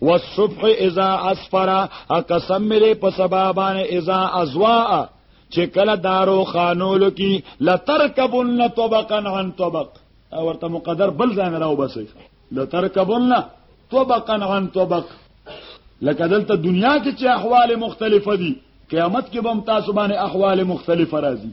والصبح اذا اسفر قسم ملي په سبا باندې اذا ازوا چې کله دارو خانولو کې لترکبن طبقا عن طبق ورته مقدر بل ځای نه راو بسې لترکبن طبقا عن طبق لکه دلته دنیا کې چې احوال مختلفه دي قیامت کې به هم تاسو باندې احوال مختلفه راځي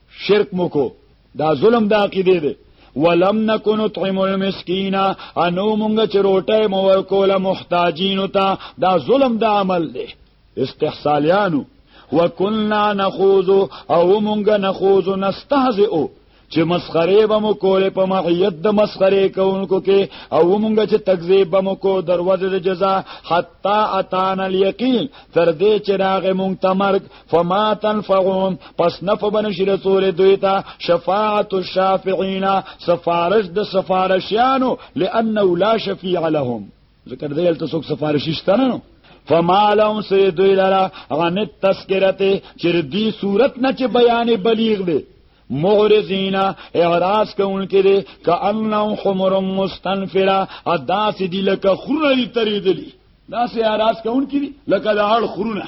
شرک مو کو دا ظلم د عقیده دی ولم نکو نطعم المسکین انو مونږ چې روټه مو ورکوله محتاجینو ته دا ظلم د عمل دی استحصالیانو وکنا نخوذ او مونږ نخوذ نستهزئ چې مسخره به مو کولې په معیت د مسخره کوونکو کې او مونږ چې تکذیب به مو کو دروازه د جزا حتا اتان الیقین تر دې چې راغې مونږ تمرګ فما تنفعهم پس نفع بنشی رسول دوی تا شفاعت الشافعین سفارش د سفارشیانو لانه لا شفیع لهم ذکر دی الته څوک سفارشی شته نه فما لهم سید دوی لرا غن التذکرته چر دی صورت نه چې بیان بلیغ دی مغرزینا اعراض کوونکې دي کأنهم حمر مستنفره ادا سې دي لکه خوري ترې دي دا سې اعراض کوونکې دي لکه د هړ خورونه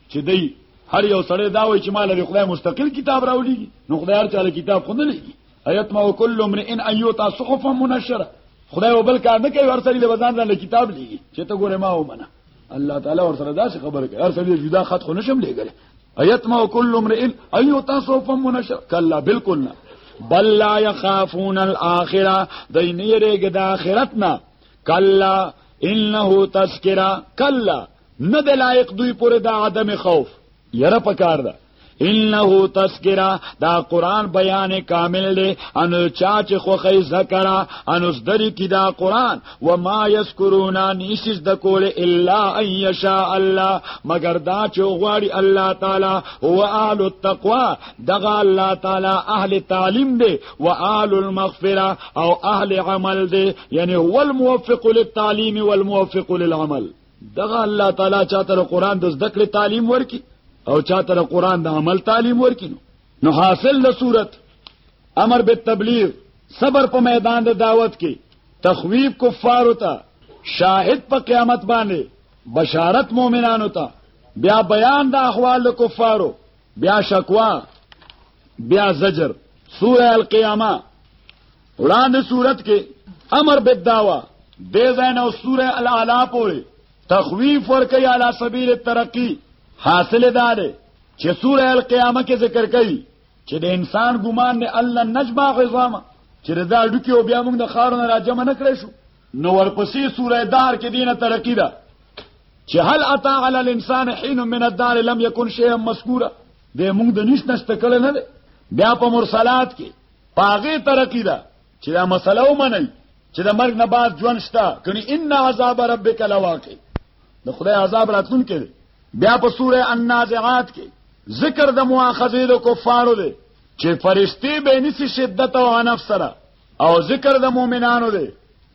چې دی هر یو سړی دا وایي چې مال له خدای مستقل کتاب راولېږي نو خدای هر چا له کتاب خو نه لېږي ایت ما وکل امرئ ان ایوتا صحف منشره خدای وبل کار نه کوي ورسره له وزن له کتاب لېږي چې ته ګوره ما ومنه الله تعالی ورسره دا څه خبره کوي هر سړي جدا خط خو نشم لېګل ایت ما وکل امرئ ایوتا صحف منشره کلا بالکل نه بل لا يخافون الاخره دای نه یریږي د اخرت نه کلا انه تذکرہ کلا نه د لایق دوی پورې د عدم خوف یره پکار ده انه تذکرہ دا قران بیان کامل دی ان چا چې خوخی ذکر ان زدری کی دا قران و ما یذکرون نشز د کول الا ان یشاء الله مگر دا چې غواړي الله تعالی هو اهل التقوا دغه الله تعالی اهل تعلیم دی و اهل المغفره او اهل عمل دی یعنی هو الموفق للتعلیم والموفق للعمل دغه الله تعالی چاته د قران د زده کړې تعلیم ورکي او چاته د قران د عمل تعلیم ورکي نو حاصل له صورت امر به تبلیغ صبر په میدان د دعوت کې تخویب کفار ہوتا شاهد په قیامت باندې بشارت مؤمنانو ته بیا بیان د احوال کفارو بیا شکوا بیا زجر سوره القیامه وړاندې صورت کې امر بالدعوه د زین او سوره الاعلى پورې تخویف ورکي علی سبیل الترقی حاصل دار چې سوره القیامه کې ذکر کړي چې د انسان ګمان نه الله نجبا عظام چې دا ډکی او بیا موږ د خارونه راجمه نه کړې شو نو ورپسې سوره دار کې دینه ترقی ده چې هل اتا علی الانسان حين من الدار لم يكن شيئا مذكورا د موږ د نشنشت کله نه بیا په مرسلات کې پاغه ترقی ده چې دا مسله ومني چې د مرګ نه بعد ژوند شته کني ان عذاب ربک لواقع د خدای عذاب راتلون کې بیا په سوره النازعات کې ذکر د مؤاخذه د کفارو دی چې فرشتي به نسی شدت او عنف سره او ذکر د مؤمنانو دی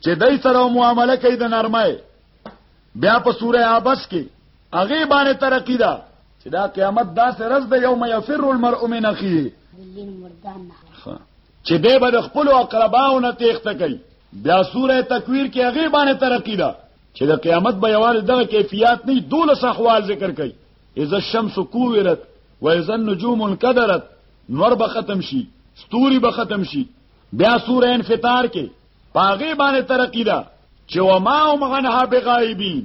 چې دای سره معامله کوي د نرمای بیا په سوره عبس کې هغه باندې ترقی ده چې دا قیامت داسې ورځ ده یوم یفر المرء من اخیه چې دی به د خپل اقرباو نه تېښته کوي بیا سوره تکویر کې هغه باندې ترقی ده چې د قیامت به یوازې دغه کیفیت نه دولس احوال ذکر کوي اذا الشمس كورت واذا النجوم انكدرت نور به ختم شي ستوري به ختم شي بیا سوره انفطار کې پاغي باندې ترقی ده چې وما هم عنها بغایبین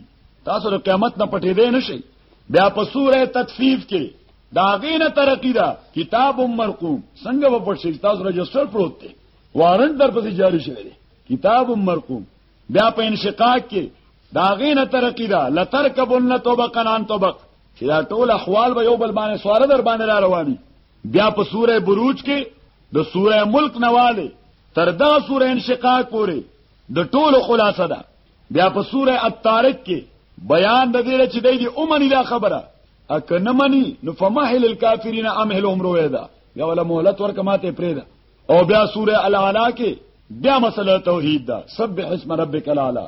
تاسو د قیامت نه پټې دی نشي بیا په سوره تطفیف کې دا غینه ترقی ده کتاب مرقوم څنګه په پټ شي تاسو رجستر پروت دی وارنټ در پسې جاری شوی دی کتاب مرقوم بیا په انشقاق کې دا غینه ترقی ده لترکبن طبقا عن طبق چې دا ټول احوال به یو بل باندې سوار در باندې را رواني بیا په سوره بروج کې د سوره ملک نواله تر دا سوره انشقاق پورې د ټولو خلاصه ده بیا په سوره الطارق کې بیان د دې چې د دې اومنی دا خبره اک نه منی نو فمحل الکافرین امهلهم رویدا یا ولا مهلت ورکه ماته پریدا او بیا سوره الاعلى کې بیا مسله توحید ده سبح اسم ربک الاعلى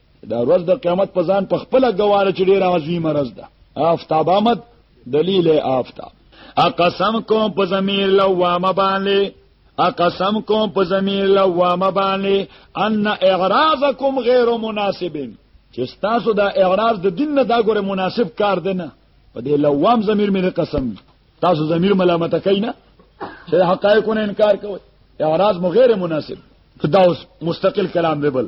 دا ورځ د قیامت په ځان په خپل غواړي چې ډیر عظیم ورځ ده افتاب آمد دلیل افتاب اقسم کوم په زمير لوامه باندې اقسم کوم په زمير لوامه باندې ان اعراضکم غیر مناسب چې تاسو دا اعراض د دین نه دا ګوره مناسب کار دی نه په دې لوام زمير مې قسم تاسو زمير ملامت کوي نه چې حقایقونه انکار کوي اعراض مو غیر مناسب دا اوس مستقل کلام دی بل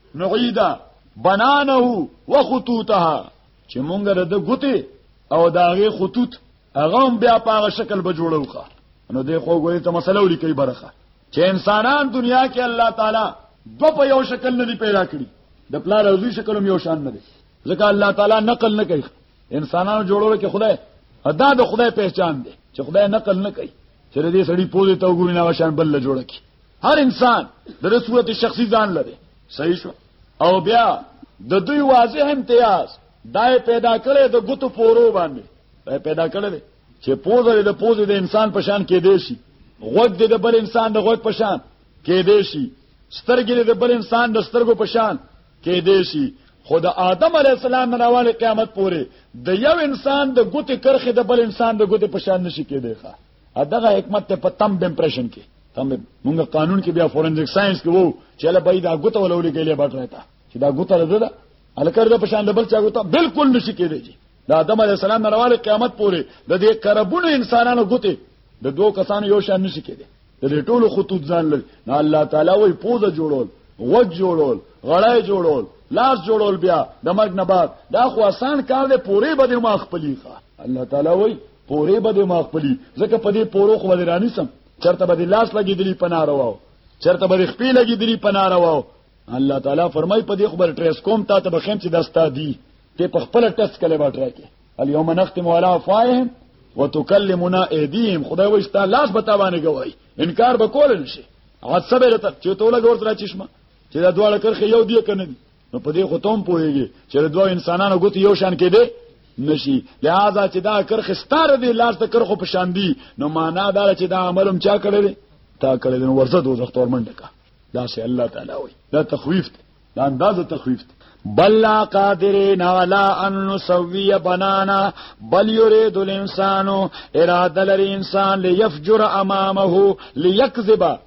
نعیدا بنانه وخطوطها چې مونږ د ګوتې او داغه خطوط هغه بیا په هغه شکل به جوړوخه نو د خو ګوري ته مسله ولیکي برخه چې انسانان دنیا کې الله تعالی دو په یو شکل نه دی پیدا کړی د پلار او زوی شکل هم یو شان نه دی ځکه الله تعالی نقل نه کوي انسانانو جوړولو کې خدای ادا د خدای پہچان دی چې خدای نقل نه کوي چې دې سړی پوزې ته وګوري نه شان بل جوړ کی هر انسان د صورت شخصي ځان لري صحیح شو او بیا د دوی واضح امتیاز دای پیدا کړي د ګوتو پورو باندې دای پیدا کړي چې پوزه د پوزه د انسان په شان کې دی شي غوږ د بل انسان د غوږ په شان کې دی شي سترګې د بل انسان د سترګو په شان کې دی شي خود آدم علی السلام راواله قیامت پورې د یو انسان د ګوتې کرخه د بل انسان د ګوتې په شان نشي کېدای ښا دغه حکمت ته په تم د امپریشن کې تم موږ قانون کې بیا فورنزیک ساينس کې وو چې له بای دا غوته ولولې کې له بټره تا چې دا غوته لده ده الکر د پشان د بل چا غوته بالکل نشي کېدی چې دا آدم علی السلام نه راواله قیامت پورې د دې کربونو انسانانو غوته د دوه کسانو یو شان نشي کېدی د دې ټولو خطوط ځان لږ نه الله تعالی وای پوزه جوړول وځ جوړول غړای جوړول لاس جوړول بیا د مرګ نه بعد دا خو آسان کار دی پوره به د ما خپلې ښه الله تعالی وای پورې به د ما خپلې ځکه په دې پورو خو به رانی سم چرته به د لاس لګېدلی پناره واو چرته به د خپې لګېدلی پناره واو الله تعالی فرمای په دې خو بر ټریس کوم تا ته بخیم چې دستا دی ته په خپل ټس کله به ټرکه اليوم نختم على افواههم وتكلمنا ايديهم خدای وښتا لاس به تابانه کوي انکار به کول نشي حادثه به رته چې توله ګور تر چشمه چې دا دواړه کرخه یو دی کنه نو په دې خو تم پوهیږي چې د دوه انسانانو ګوت یو شان کې دی نشي لہذا چې دا کرخ ستاره دی لاس ته کرخو په شان دی نو معنا دا چې دا عملم چا کړی دی تا کړی دی نو ورځه دوه زختور منډه کا دا سي الله تعالی وي دا تخويف دی دا انداز تخويف دی بل لا قادرین علا ان نسوی بنانا بل یرید الانسان اراده لري انسان ليفجر امامه ليكذب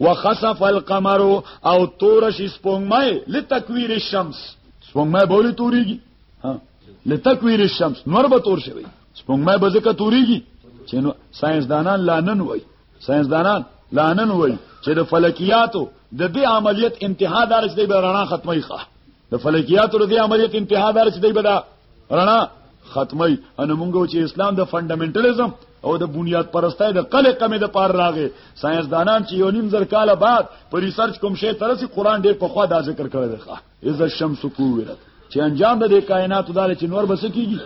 وخسف القمر او تور شي سپوږمۍ لتکویر الشمس سپوږمۍ بولی توريږي ها لتکویر الشمس نور به تور شوی سپوږمۍ به ځکه توريږي چې نو ساينس دانان لا نن وای ساينس دانان لا نن وای چې د فلکیاتو د دې عملیت انتها دار چې د رڼا ختمي ښه د فلکیاتو د عملیت انتها دار چې دی بدا رڼا ختمي ان موږ چې اسلام د فندامنټالیزم او د بنیاد پرستۍ د قلې کمې د پار راغې ساينس دانان چې یو نیم زر کال بعد په ریسرچ کوم شی ترسي قران ډېر په خوا دا ذکر کړی دی ښه اذا الشمس کوورت چې انجام د کائناتو دار چې نور بس کیږي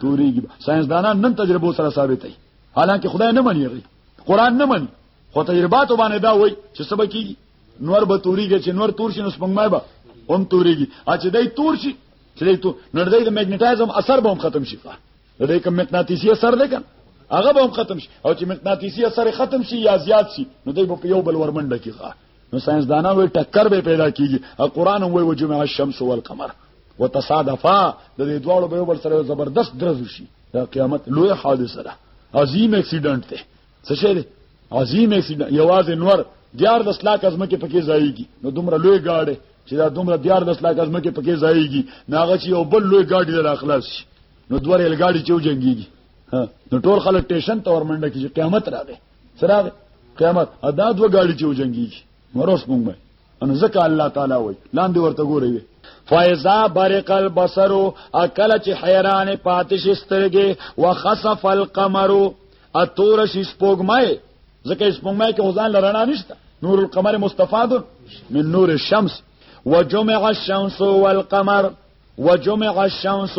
توريږي ساينس دانان نن تجربه سره ثابتې حالانکه خدای نه مني قران نه مني خو تجرباتو باندې دا وای چې سبا کیږي نور به توريږي چې نور تور شي نو سپنګمای به هم توريږي ا چې دای تور شي چې دای تو نور دای د مګنیټایزم اثر به هم ختم شي دا دای کوم مغناطیسي اثر دی کنه هغه به هم ختم شي او چې مغناطیسي اثر ختم شي یا زیات شي نو دای په یو بل ورمنډه کیږي نو ساينس دانا وي ټکر به پیدا کیږي او قران وي وجمع الشمس والقمر وتصادفا د دې دواړو به یو بل سره زبردست درز شي دا قیامت لوی حادثه ده عظیم اکسیډنټ ده څه شي دی عظیم اکسیډنټ یوازې نور دیار د سلاک ازمکه پکې ځایږي نو دومره لوی گاډي چې دا دومره دیار د سلاک ازمکه پکې ځایږي ناغه چې یو بل لوی گاډي لا خلاص شي نو دوه ریل گاډي چې وجنګيږي نو ټول خلک ټیشن ته ورمنډه کیږي قیامت راغی سره قیامت ادا دوه گاډي چې وجنګيږي مروس مونږ به ان زکه الله تعالی وای لاندې ورته ګورې فایزا برق البصر اکل چې حیران پاتش سترګې وخسف القمر اتور شش پوغمای زکه شش پوغمای کې ځان لرنا نشته نور القمر مستفاد من نور الشمس وجمع الشمس والقمر وجمع الشمس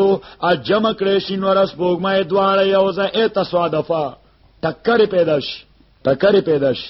اجمع کړي شین ورس پوغمای دواړه یو ځای تصادفه ټکر پیدا شي ټکر پیدا شي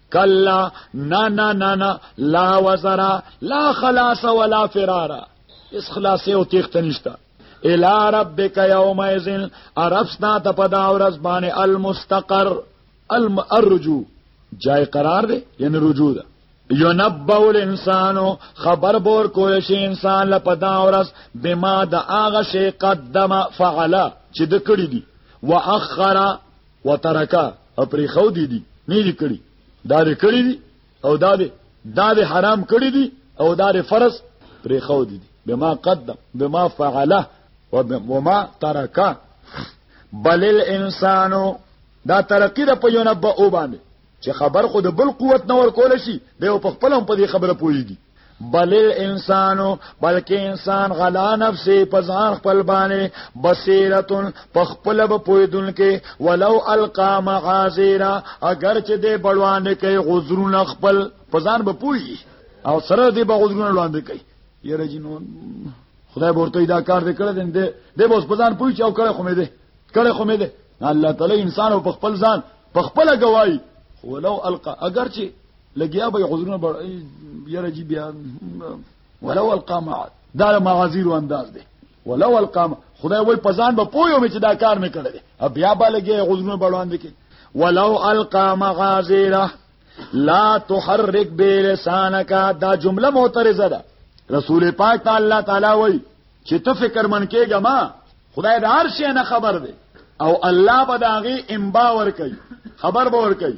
کلا نا نا نا نا لا وزرا لا خلاص ولا فرارا اس خلاصه او تیخت نشتا الى ربک یوم اذن عرفنا ته پدا ورځ باندې المستقر الرجوع جای قرار دی یعنی رجوع ده ينبأ الانسان خبر بور کول شي انسان له پدا اورس بما د اغه شي قدمه فعل چې د کړی دي واخر وترکا او پرې خو دي دي نه دي کړی دا دې کړی دي او دا دې دا دې حرام کړی دي او دا دې فرض پرې خو دي دي بما قدم بما فعله وما ترکا بل الانسان دا ترقی د په یو نه به او باندې چې خبر خو د بل قوت نه ورکول شي دی او په خپل هم په دې خبره پويږي بل الانسان بلکې انسان غلا نفسه پزان خپل باندې بصیرتن پخپل به پویدون کې ولو القا معاذرا اگر چې دې بړوان کې غزرون خپل پزان به پوي او سره دې به غزرون لاندې کوي یره جنون خدای ورته دا کار دې کړل دې دې بوس پزان پوي چې او کړه خو مې دې کړه خو مې دې الله تعالی انسان او پخپل ځان پخپل گواہی ولو القا اگر چې لګیا به عذرونه بر یره جی بیا ولو القام دا مغازیر انداز دی ولو القام خدای وای پزان به پویو می چې دا کار می کړی بیا به لګیا عذرونه بروان کې ولو القام مغازیره لا تحرك بلسانك دا جمله معترضه ده رسول پاک تعالی تعالی وای چې ته فکر من کېګه ما خدای د هر شي نه خبر دی او الله به داغي انبا ور کوي خبر به ور کوي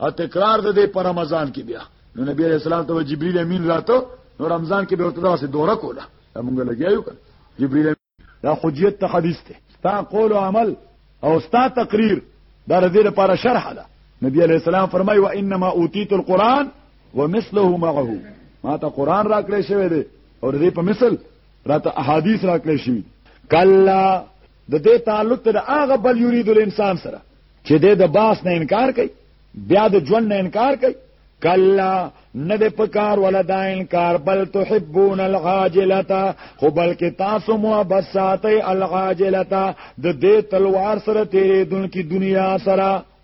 او تکرار د دې پر رمضان کې بیا نو نبی علیہ السلام ته جبرئیل امین راته نو رمضان کې به ورته داسې دوره کوله موږ لګیایو کړ جبرئیل دا حجیت ته حدیث ته تا قول او عمل او ستا تقریر دا د دې لپاره شرح ده نبی علیہ السلام فرمای و انما اوتیت القرآن ومثله معه ما ته قرآن راکړې شوی دی او دې په مثل راته احادیث راکړې شوی کلا د دې تعلق ته د هغه بل یرید الانسان سره چې د باس نه انکار کوي بیا د ژوند نه انکار کوي کلا نه د پکار ولا دا انکار بل تحبون العاجلتا خو بلکې تاسو مو بساته العاجلتا د دې تلوار سره تیرې دن کی دنیا سره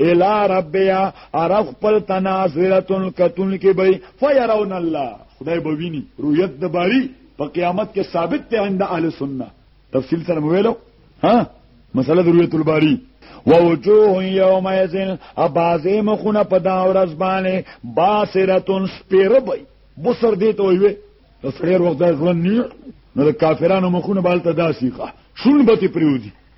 الا ربیا عرف پل تناظرتن کتن کی بی فیرون الله خدای بوینی رویت د باری په قیامت کې ثابت ته عند اهل سنت تفصیل سره ویلو ها مسله ضرورت الباری ووجوه یوم یزن ابازه مخونه په دا ورځ باندې باسرتون سپیر بی بصر دی ته وي نو سړی وروخت ځل نه نو د کافرانو مخونه بالته داسي ښه شون به پریودي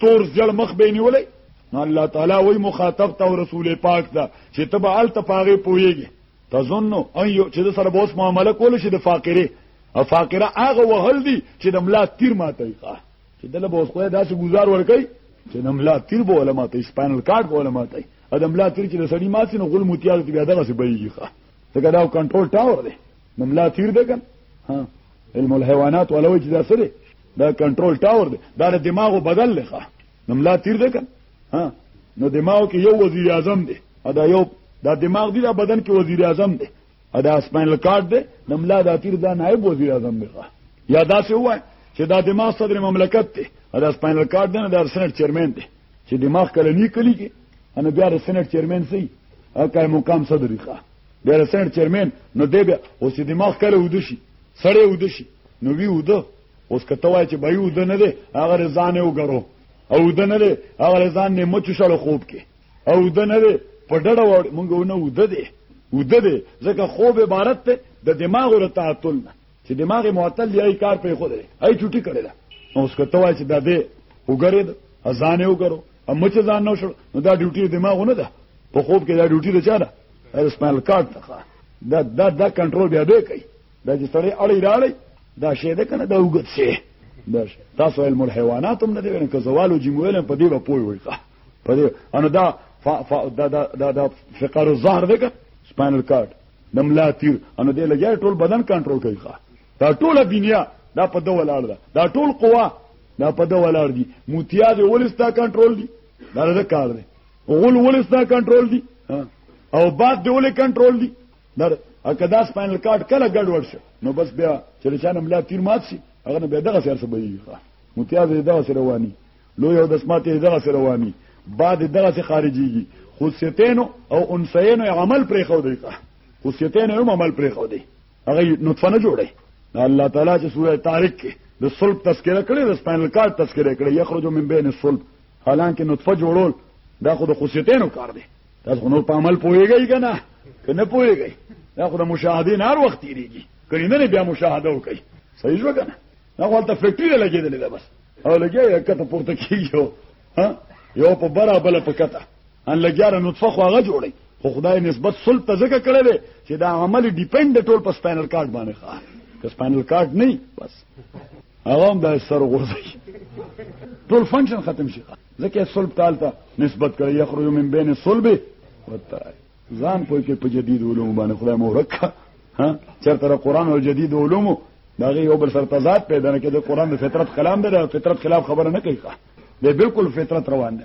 تور زړ مخ به نیولې نو الله تعالی وای مخاطب ته رسول پاک ته چې تبع ال تپاغه پويږي تظنو ان یو چې د سره بوس معاملې کول شي د فقره او فقره هغه وهل دي چې د ملا تیر ماته ښه چې دله بوس خو داسې گزار ور کوي چې د ملا تیر به علماء ته سپاینل کارت به علماء ته ادم لا تیر چې د سړی ماسي نو غل متیاز بیا دغه څه بېږي ښه دا دا کنټرول ټاور دی نو ملا تیر دګن ها علم الحيوانات ولوي چې دا سره دا کنټرول ټاور دی دا د دماغو بدل لخوا نو ملا تیر دی کنه ها نو دماغ کې یو وزیر اعظم دی دا یو دا دماغ دی دا بدن کې وزیر اعظم دی دا اسپاینل کارت دی نو ملا دا تیر دا نائب وزیر اعظم دی یا دا څه وای چې دا دماغ صدر مملکت دی دا اسپاینل کارت دی دا سنټ چیرمن دی چې دماغ کله نه کلی کې ان بیا د سنټ چیرمن سي اکه مقام صدر ښه بیا د سنټ چیرمن نو دی بیا اوس دماغ کله ودشي سړی وده شي نو وی وده اوس کته وای چې بای وده نه دی هغه ځان یو ګرو او وده نه دی هغه ځان نه مچ شړ خوب کې او وده نه دی په ډډه وړ مونږ نه وده دی وده دی ځکه خوب عبارت ته د دماغ ور تعطل نه چې دماغ معطل دی کار په خو دی ای چټي کړی دا اوس کته وای چې دا دی وګرید ځان یو ګرو امچ ځان نو شړ نو دا ډیوټي دماغ نه ده په خوب کې دا ډیوټي د چا ده اسپانل کارت ته دا دا دا کنټرول بیا به کوي دا چې سړی اړی راړی دا شی ده کنه دا وګت شي دا تاسو علم الحيوانات هم نه دی ورنه کزوالو جمعول په دې به پوي وي په دې ان دا ف ف دا دا دا, دا فقر الظهر ده که سپاینل کارت د ملا تیر ان دې لګیا ټول بدن کنټرول کوي ښا دا ټول دنیا دا په دوه لاړ ده دا ټول قوا دا په دوه لاړ دي موتیا دې ولستا کنټرول دي دا د کار دی غول ولس نه کنټرول دي او باد دی ولې کنټرول دي در اګه دا سپاینل کارت کله ګډ وډ شي نو بس بیا چې لچانه ملا تیر مات شي هغه نه به دغه سر سره بهي متیاز دغه سره وانی لو یو د سماته دغه سره وانی بعد دغه سره خارجيږي خصيتين او انسين عمل پرې خو دی خصيتين هم عمل پرې خو دی هغه نطفه نه جوړي الله تعالی چې سوره طارق کې د صلب تذکرہ کړې د سپاینل کارت تذکرہ کړې یخرج من بین الصلب حالانکه نطفه جوړول دا خو د خصيتینو کار دی تاسو خو نور په عمل پوهیږئ که نه که نه پوهیږئ دا خو د مشاهدې نه هر وخت تېرېږي کړي نه بیا مشاهده وکړي صحیح شو که نه دا خو هلته فکټري ته لګېدلې ده بس او لګیا یې کته پورته کېږي یو په بره بله په کته ان لګیاره نطفه خو هغه جوړي خو خدای نسبت سل ته ځکه کړی دی چې دا عمل ډیپند ټول په سپاینل کارت باندې ښه که سپاینل کارت نه بس هغه هم د سر غوځي ټول فنکشن ختم شي ځکه صلب تعال ته نسبت کړی یخرج من بین صلب وتای ځان کوی کې په جدید علوم باندې خدای مورک ها چرته قرآن او جدید علوم دا یو بل سره تضاد پیدا نه کړي د قرآن د فطرت کلام دی د فطرت خلاف خبره نه کوي دی بالکل فطرت روان دی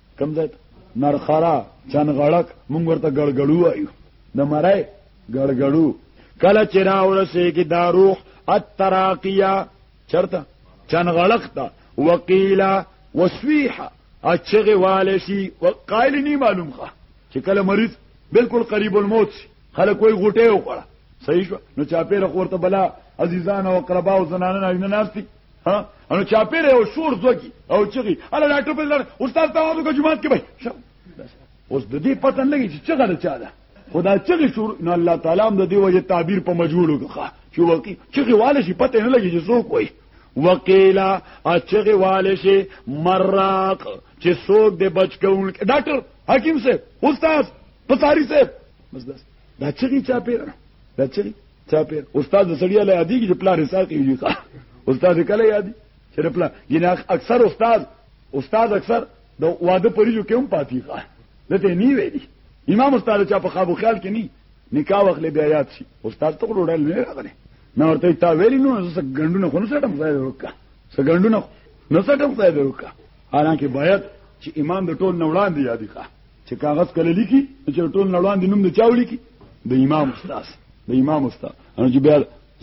کوم ځای نرخرا چنغړک مونږ ورته ګړګړو وایو د مرای ګړګړو کله چې را ورسېږي دا روح التراقیه چرته چنغړک ته وقیلا وسویحه اچغه والي شي وقایل نه معلوم ښه چې کله مریض بالکل قریب الموت شي خلک کوئی غټه وکړه صحیح شو نو چا پیره خورته بلا عزیزان او اقربا او زنانه نه ناشتي ها انو چاپیر او شور زوګي او چغي اله دا ټوپل لړ استاد ته وادو جمعات کې به اوس د دې پته نه لګي چې څنګه ده چا ده خدا چغي شور نه الله تعالی هم د دې وجه تعبیر په مجهول وکړه چې وکی چغي والے شي پته نه لګي چې څوک وایي وکیلا اچغه والے شي مراق چې څوک د بچ کون ډاکټر حکیم صاحب استاد پساری صاحب بس بس دا چغي چا پیر دا چغي چا پیر استاد سړی له یادی چې پلار ساقي دی استاد کله یادی چې پلار ګینه اکثر استاد استاد اکثر د واده پریجو کې هم پاتې ښه دته نی ویلی امام استاد چا په خواب خیال کې نی نکاح وخت له بیا یاد شي استاد ته وروړل نه راغلی نو ورته تا ویلی نو زه ګندونه خو نه سټم ځای ورکا زه ګندونه نه سټم ځای ورکا حالانکه باید چې امام د ټول نوړان دی یادی ښه چې کاغذ کله لیکي چې ټول نړوان دي نوم د چاو لیکي د امام استاد د امام استاد ان چې بیا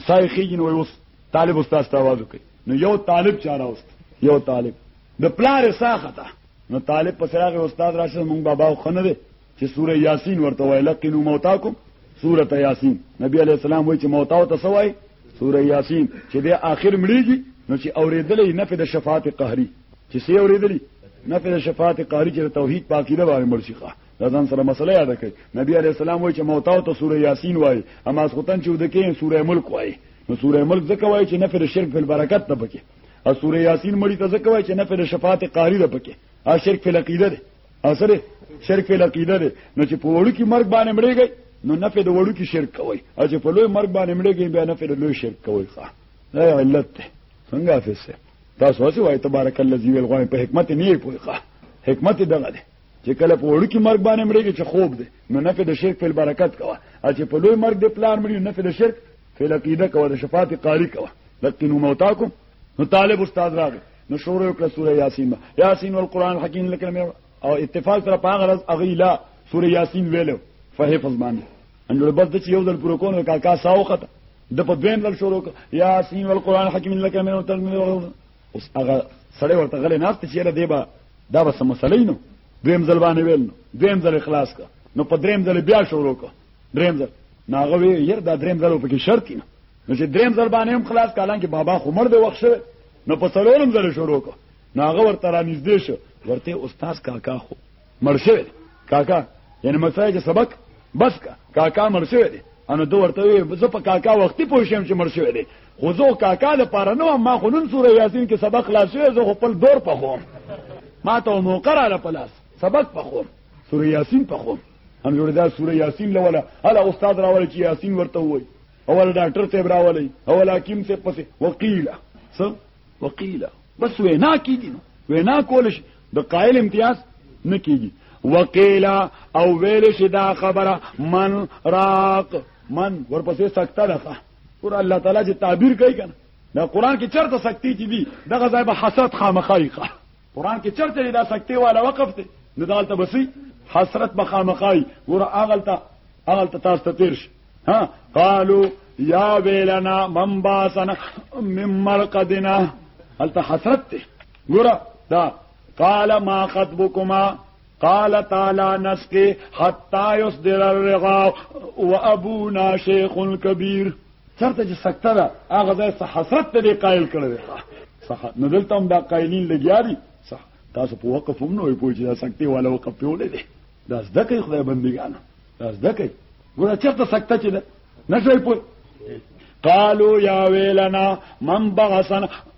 سای خېږي نو اوس طالب استاد ته आवाज وکړي نو یو طالب چاره اوس یو طالب د پلار ساخه ته نو طالب په سراغ استاد راشه مونږ بابا خنه دي چې سوره یاسین ورته وای لقینو موتاکم سوره یاسین نبی علی السلام وای چې موتا او تسوای سوره یاسین چې د اخر مړیږي نو چې اورېدلې نه په د شفاعت قهري چې څه اورېدلی نفي د شفاعت قاری چې توحید په عقیده باندې مرشي ښه دا ځان سره مسله یاد کړئ نبی علی السلام وایي چې موت او ته سوره یاسین وایي اما سختن چې ودکې سوره ملک وایي نو سوره ملک ځکه وایي چې نفي د شرک په برکت ته پکې او سوره یاسین مړي ته ځکه وایي چې نفي د شفاعت قاری ده پکې او شرک په عقیده ده اصله شرک په عقیده ده نو چې په وړو کې مرګ باندې مړېږي نو نفي د وړو کې شرک کوي او چې په لوی مرګ باندې مړېږي بیا نفي د لوی شرک کوي ښه دا علت ده څنګه فسه تاسو هڅه وای تبارک الذی ویل غواړي په حکمت نه پوي ښه حکمت دغه دی چې کله په وړو کې مرګ باندې مړېږي چې خوب دی نو نه په د شرک په برکت کوه او چې په لوی مرګ د پلان مړي نه په د شرک په لقیده کوه د شفاعت قاری کوه لقینو موتاکم نو طالب استاد راغی نو شروع وکړه سوره یاسین یاسین والقران الحکیم لکه او اتفاق سره په هغه ورځ اغیلا سوره یاسین ویلو فهفظ باندې انډول بس د یو ځل پرو کونو کاکا ساوخته د په دویم لږ شروع یا سین والقران حکیم لک من او تلمیر اوس هغه سړی ورته غلې ناست چې له دیبا دا به سم مسلې نو دویم ځل باندې ویل نو دویم ځل اخلاص کا نو په دریم ځل بیا شروع کا دریم ځل ناغه وی ير دا دریم ځل په کې شرط نه نو چې دریم ځل باندې هم خلاص کالان کې بابا خو مړ دی وخت شوی نو په څلورم ځل شروع کا ناغه ورته را نږدې شو ورته استاد کاکا خو مړ شوی دی کاکا یعنی مسای چې سبق بس کا کاکا مړ شوی دی انو دوه ورته وي زه په کاکا وختي پوه شم چې مړ شوی دی خو زه کاکا لپاره نو ما خو نن سوره یاسین کې سبق خلاص شوی زه خپل دور په خوم ما ته موقع را لپلاس سبق په خوم سوره یاسین په خوم ان جوړ دا سوره یاسین لوله الا استاد راول چې یاسین ورته وای اول ډاکټر صاحب راولې اول حکیم صاحب پسې وکیل څه وکیل بس وینا کیږي نو وینا کول شي د قائل امتیاز نه کیږي وقیلا او ویل شي دا خبره من راق من ورپسې سکته ده ور الله تعالی چې تعبیر کوي کنه دا قران کې چرته سکتی چې دي دغه ځای به حسد خامخایخه قران کې چرته دا سکتی والا وقف ته نو دالته بسی حسرت بخامخای ور اغلتا اغلتا تاسو ته تیر شي ها قالو یا ویلنا من باسنا من مرقدنا هلته حسرت ته ګوره دا قال ما خطبكما قال تعالی نسقي حتا يصدر الرغا وابونا شيخ كبير چرته چې سکته ده هغه ځای څه حسرت ته قائل کړی دی صح نو دلته هم دا قائلین لګیا دي صح تاسو په وقف هم نوې پوه چې دا سکته والا وقف په ولې دی دا زده کوي خدای بندګان دا زده کوي ګوره چرته سکته چې ده نه شوی پوه قالو یا ویلنا من بغسن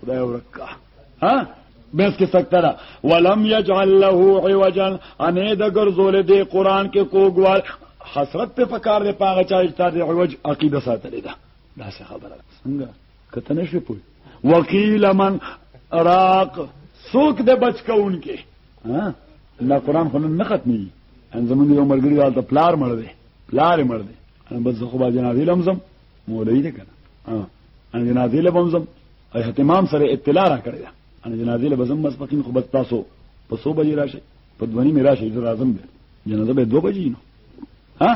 خدای ورکا ها بس کې سکتا دا ولم يجعل له عوجا ان د ګرځول دی قران کې کوګوال حسرت په پکار دی پاغه چا اجتهاد دی عوج عقیده ساتلې ده دا څه خبره څنګه کته نشو پوي وکیل من راق سوک د بچ کون کې ها نه قران خو نه ختمي ان زمونږ یو مرګري حالت پلار مړ دی پلار مړ دی بس خو با جنازې لمزم مولوی دې کنه ها ان جنازې له بمزم اي اهتمام سره اطلاع را کړی ان جنازې له بزم مس پکین خو بس تاسو په سو بجې راشي په دونی می راشي زه راځم به جنازه به دو بجې نو ها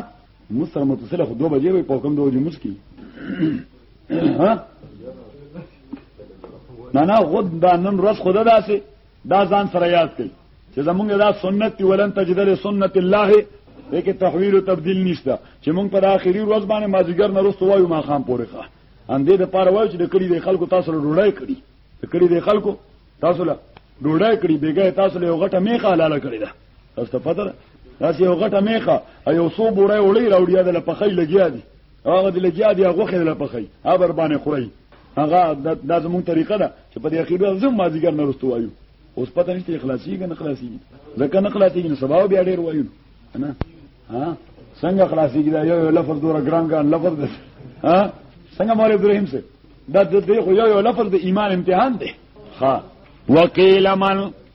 مستر متصله خو دو بجې وي په کوم دو بجې مسکی ها نه نه غد دا نن ورځ خدا داسې دا ځان سره یاد کړئ چې زمونږ دا سنت دی ولن تجد لسنت الله دې کې تحویل او تبديل نشته چې مونږ په اخري ورځ باندې مازیګر نه رسو وایو ما خام پورې ښه ان دې د پاره وایو چې د کړي د خلکو تاسو له ډوړای کړي د کړي د خلکو تاسو له ډوړای کړي بیګه تاسو له غټه میخه حلاله کړي ده تاسو ته پته ده دا چې یو غټه میخه او یو څو بوره وړي راوړي دا له پخې لګیا دي هغه د لګیا دي هغه خې له پخې هغه باندې خوري هغه دا زموږ طریقه ده چې په دې اخیرو زم مازیګر نه رستو وایو اوس پته نشته اخلاصي کنه اخلاصي ځکه نه اخلاصي نه سبا بیا ډیر وایو نه ها څنګه اخلاصي دا یو لفظ دور ګران ګران لفظ ده ها څنګه مور ابراهيم سه دا د دې خو یو لفظ د ایمان امتحان دی ها وکیل من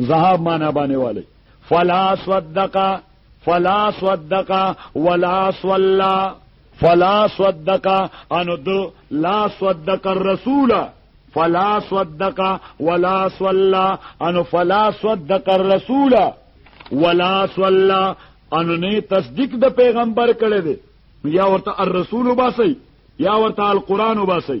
ذهاب معنا باندې والي فلا صدق فلا صدق ولا صلى فلا صدق ان دو لا صدق الرسول فلا صدق ولا صلى ان فلا صدق الرسول ولا صلى ان نه تصدیق د پیغمبر کړي دي یا ورته الرسول وباسي یا ورته القران وباسي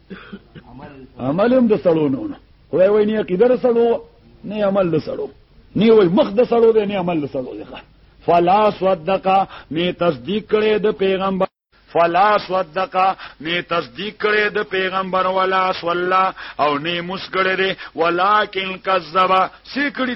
عمل هم د سړو نه نه خدای وای نه عقیده د سړو نه عمل د سړو نه وای مخ د سړو دی نه عمل د سړو دی فلا صدقا نه تصدیق کړي د پیغمبر فلا صدقا نه تصدیق کړي د پیغمبر ولا صلا او نه مسګړي ولیکن کذبا سې کړی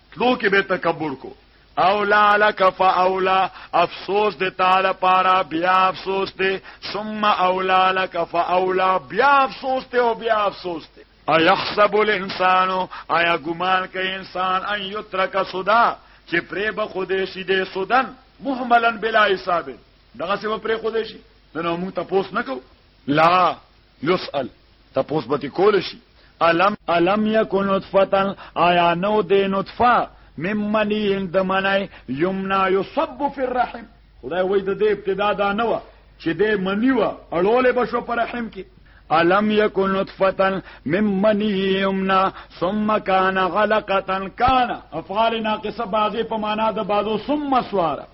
تلو کې به تکبر کو اولا لک فاولا افسوس دې تعالی پارا بیا افسوس دې ثم اولا لک فاولا بیا افسوس دې او بیا افسوس دې ايحسب الانسان ايا ګمان کوي انسان ان يترك سودا چې پرې به خوده شي دې سودن مهملن بلا حساب دغه څه پرې خوده شي نو موږ تاسو نه کو لا يسأل تپوس به ترې کول شي الم الم یکن نطفتا آیا نو دی نطفه من منی د منی یمنا یصب فی الرحم خدای وای د دې ابتدا دا نه و چې د منی و اړول به شو پر رحم کې الم یکن نطفتا من منی یمنا ثم کان غلقتا کان افعال ناقصه بعضی په معنا د بعضو ثم سواره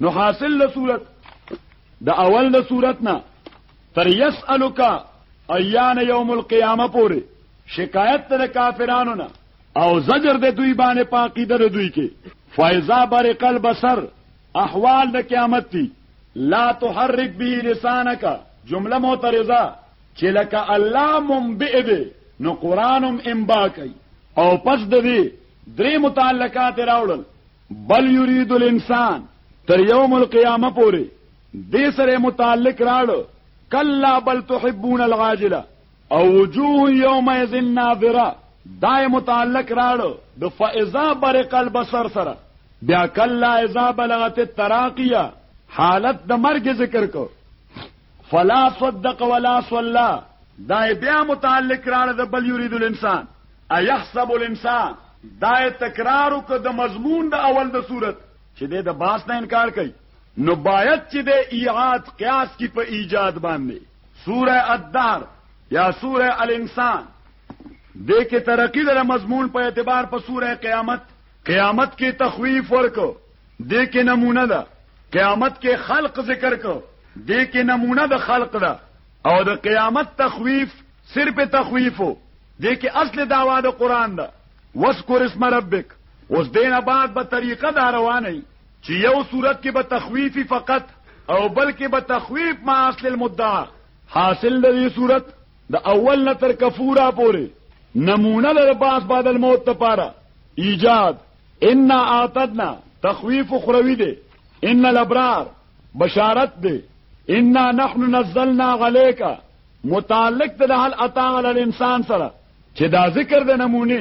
نو حاصل له صورت د اول د صورت نه تر یسالک ایان یوم القیامه پورې شکایت تر کافرانو نه او زجر د دوی باندې پاکی در دوی کې فایزا بر قلب سر احوال د قیامت دی لا تحرک به لسانک جمله معترضه چې لکه الله منبئ دی نو قرانم انبا کوي او پس د دې درې متعلقات راوړل بل یرید الانسان تر یوم القیامه پورې دې سره متعلق راړو کلا بل تحبون العاجله او وجوه یومئذ ناظره دا متعلق راړو د فاذا برق البصر سره بیا کلا اذا بلغت التراقیه حالت د مرګ ذکر کو فلا صدق ولا صلى دا بیا متعلق کړه د بل یرید الانسان ايحسب الانسان دا تکرار وک د مضمون د اول د صورت چې د باس نه انکار کوي نو باید چې د ایعاد قیاس کی په ایجاد باندې سوره الدار یا سوره الانسان د کې ترقی د مضمون په اعتبار په سوره قیامت قیامت کې تخویف ورکو دې کې نمونه ده قیامت کې خلق ذکر کو دې کې نمونه د خلق ده او د قیامت تخویف صرف تخویفو دې کې اصل داوا د قران ده وذكر اسم ربک اوس دینه بعد به طریقه دا روانه چې یو صورت کې به تخویفی فقط او بلکې به تخویف ما اصل المدعا حاصل د دې صورت د اول نه تر کفورا پورې نمونه د باس بعد الموت لپاره ایجاد ان اعتدنا تخویف خروی دی ان الابرار بشارت دی ان نحن نزلنا عليك متعلق د هل عطا علی الانسان سره چې دا ذکر د نمونه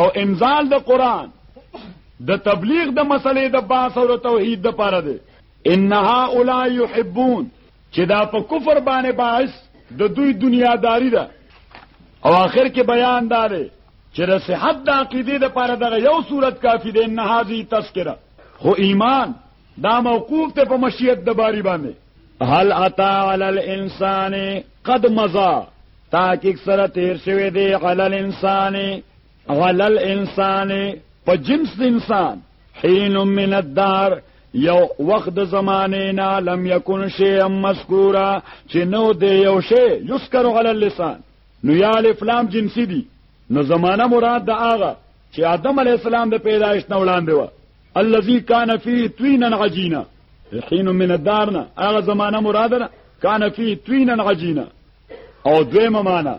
او انزال د قران د تبلیغ د مسلې د باس او توحید د پاره دی ان هؤلاء يحبون چې دا په کفر باندې باعث د دوی دنیاداری ده او آخر کې بیان دا دی چې د صحت د عقیدې لپاره دغه یو صورت کافی دی نه هاذی تذکرہ خو ایمان دا موقوف ته په مشیت د باری باندې هل اتا علی الانسان قد مزا تاکیک سره تیر شوی دی علی الانسان علل انسان په جنس د انسان حين من الدار یو وخت د زمانه نه لم یکن شی مذکورا چې نو دی یو شی یذکر علی اللسان نو یا الف لام جنسی دی نو زمانه مراد د هغه چې آدم علی السلام د پیدایش نه وړاندې و الذي كان فيه طينا عجينا حين من الدارنا هغه زمانه مراد نه كان فيه طينا عجينا او دویمه معنا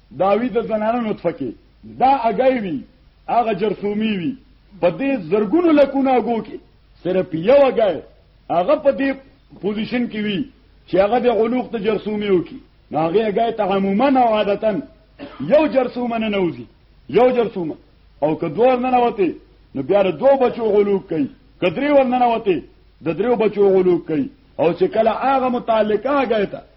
دا وی د زنانه نطفه کې دا اگای وی هغه جرثومی وی په دې زرګونو لکونه اگو کې صرف یو اگای هغه په دې پوزیشن کې وی چې هغه د علوق ته جرثومی وکي نو هغه اگای ته عموما او عادتا یو جرثومه نه نوځي یو جرثومه او که دوه نه نوته نو بیا د دوه بچو علوق کوي که درې ور نه نوته د درو بچو علوق کوي او چې کله هغه متعلقه اگای ته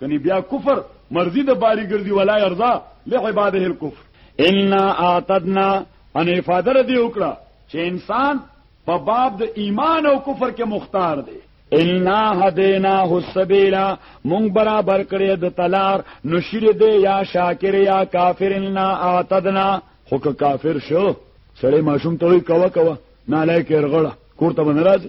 کني بیا کفر مرضی د باری ګرځي ولا يرضا لعباده الكفر ان اعتدنا ان افاده دی وکړه چې انسان په باب د ایمان او کفر کې مختار دی ان هدینا السبیل مون برابر کړی د تلار نشیر دی یا شاکر یا کافر ان اعتدنا خو کافر شو سړی ماشوم ته وی کوا کوا نه لای کې رغړه کوړه باندې راځي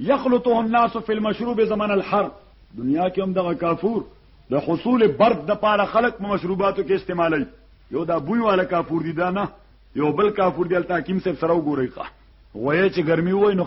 یخلطه الناس فی المشروب زمن الحر دنیا کې هم دغه کافور د حصول برد د پاره خلق په مشروباتو کې استعمالوي یو دا بوی والا کافور دي دا نه یو بل کافور دی الته حکیم صاحب سره وګورئ ښه وایي چې ګرمي وای نو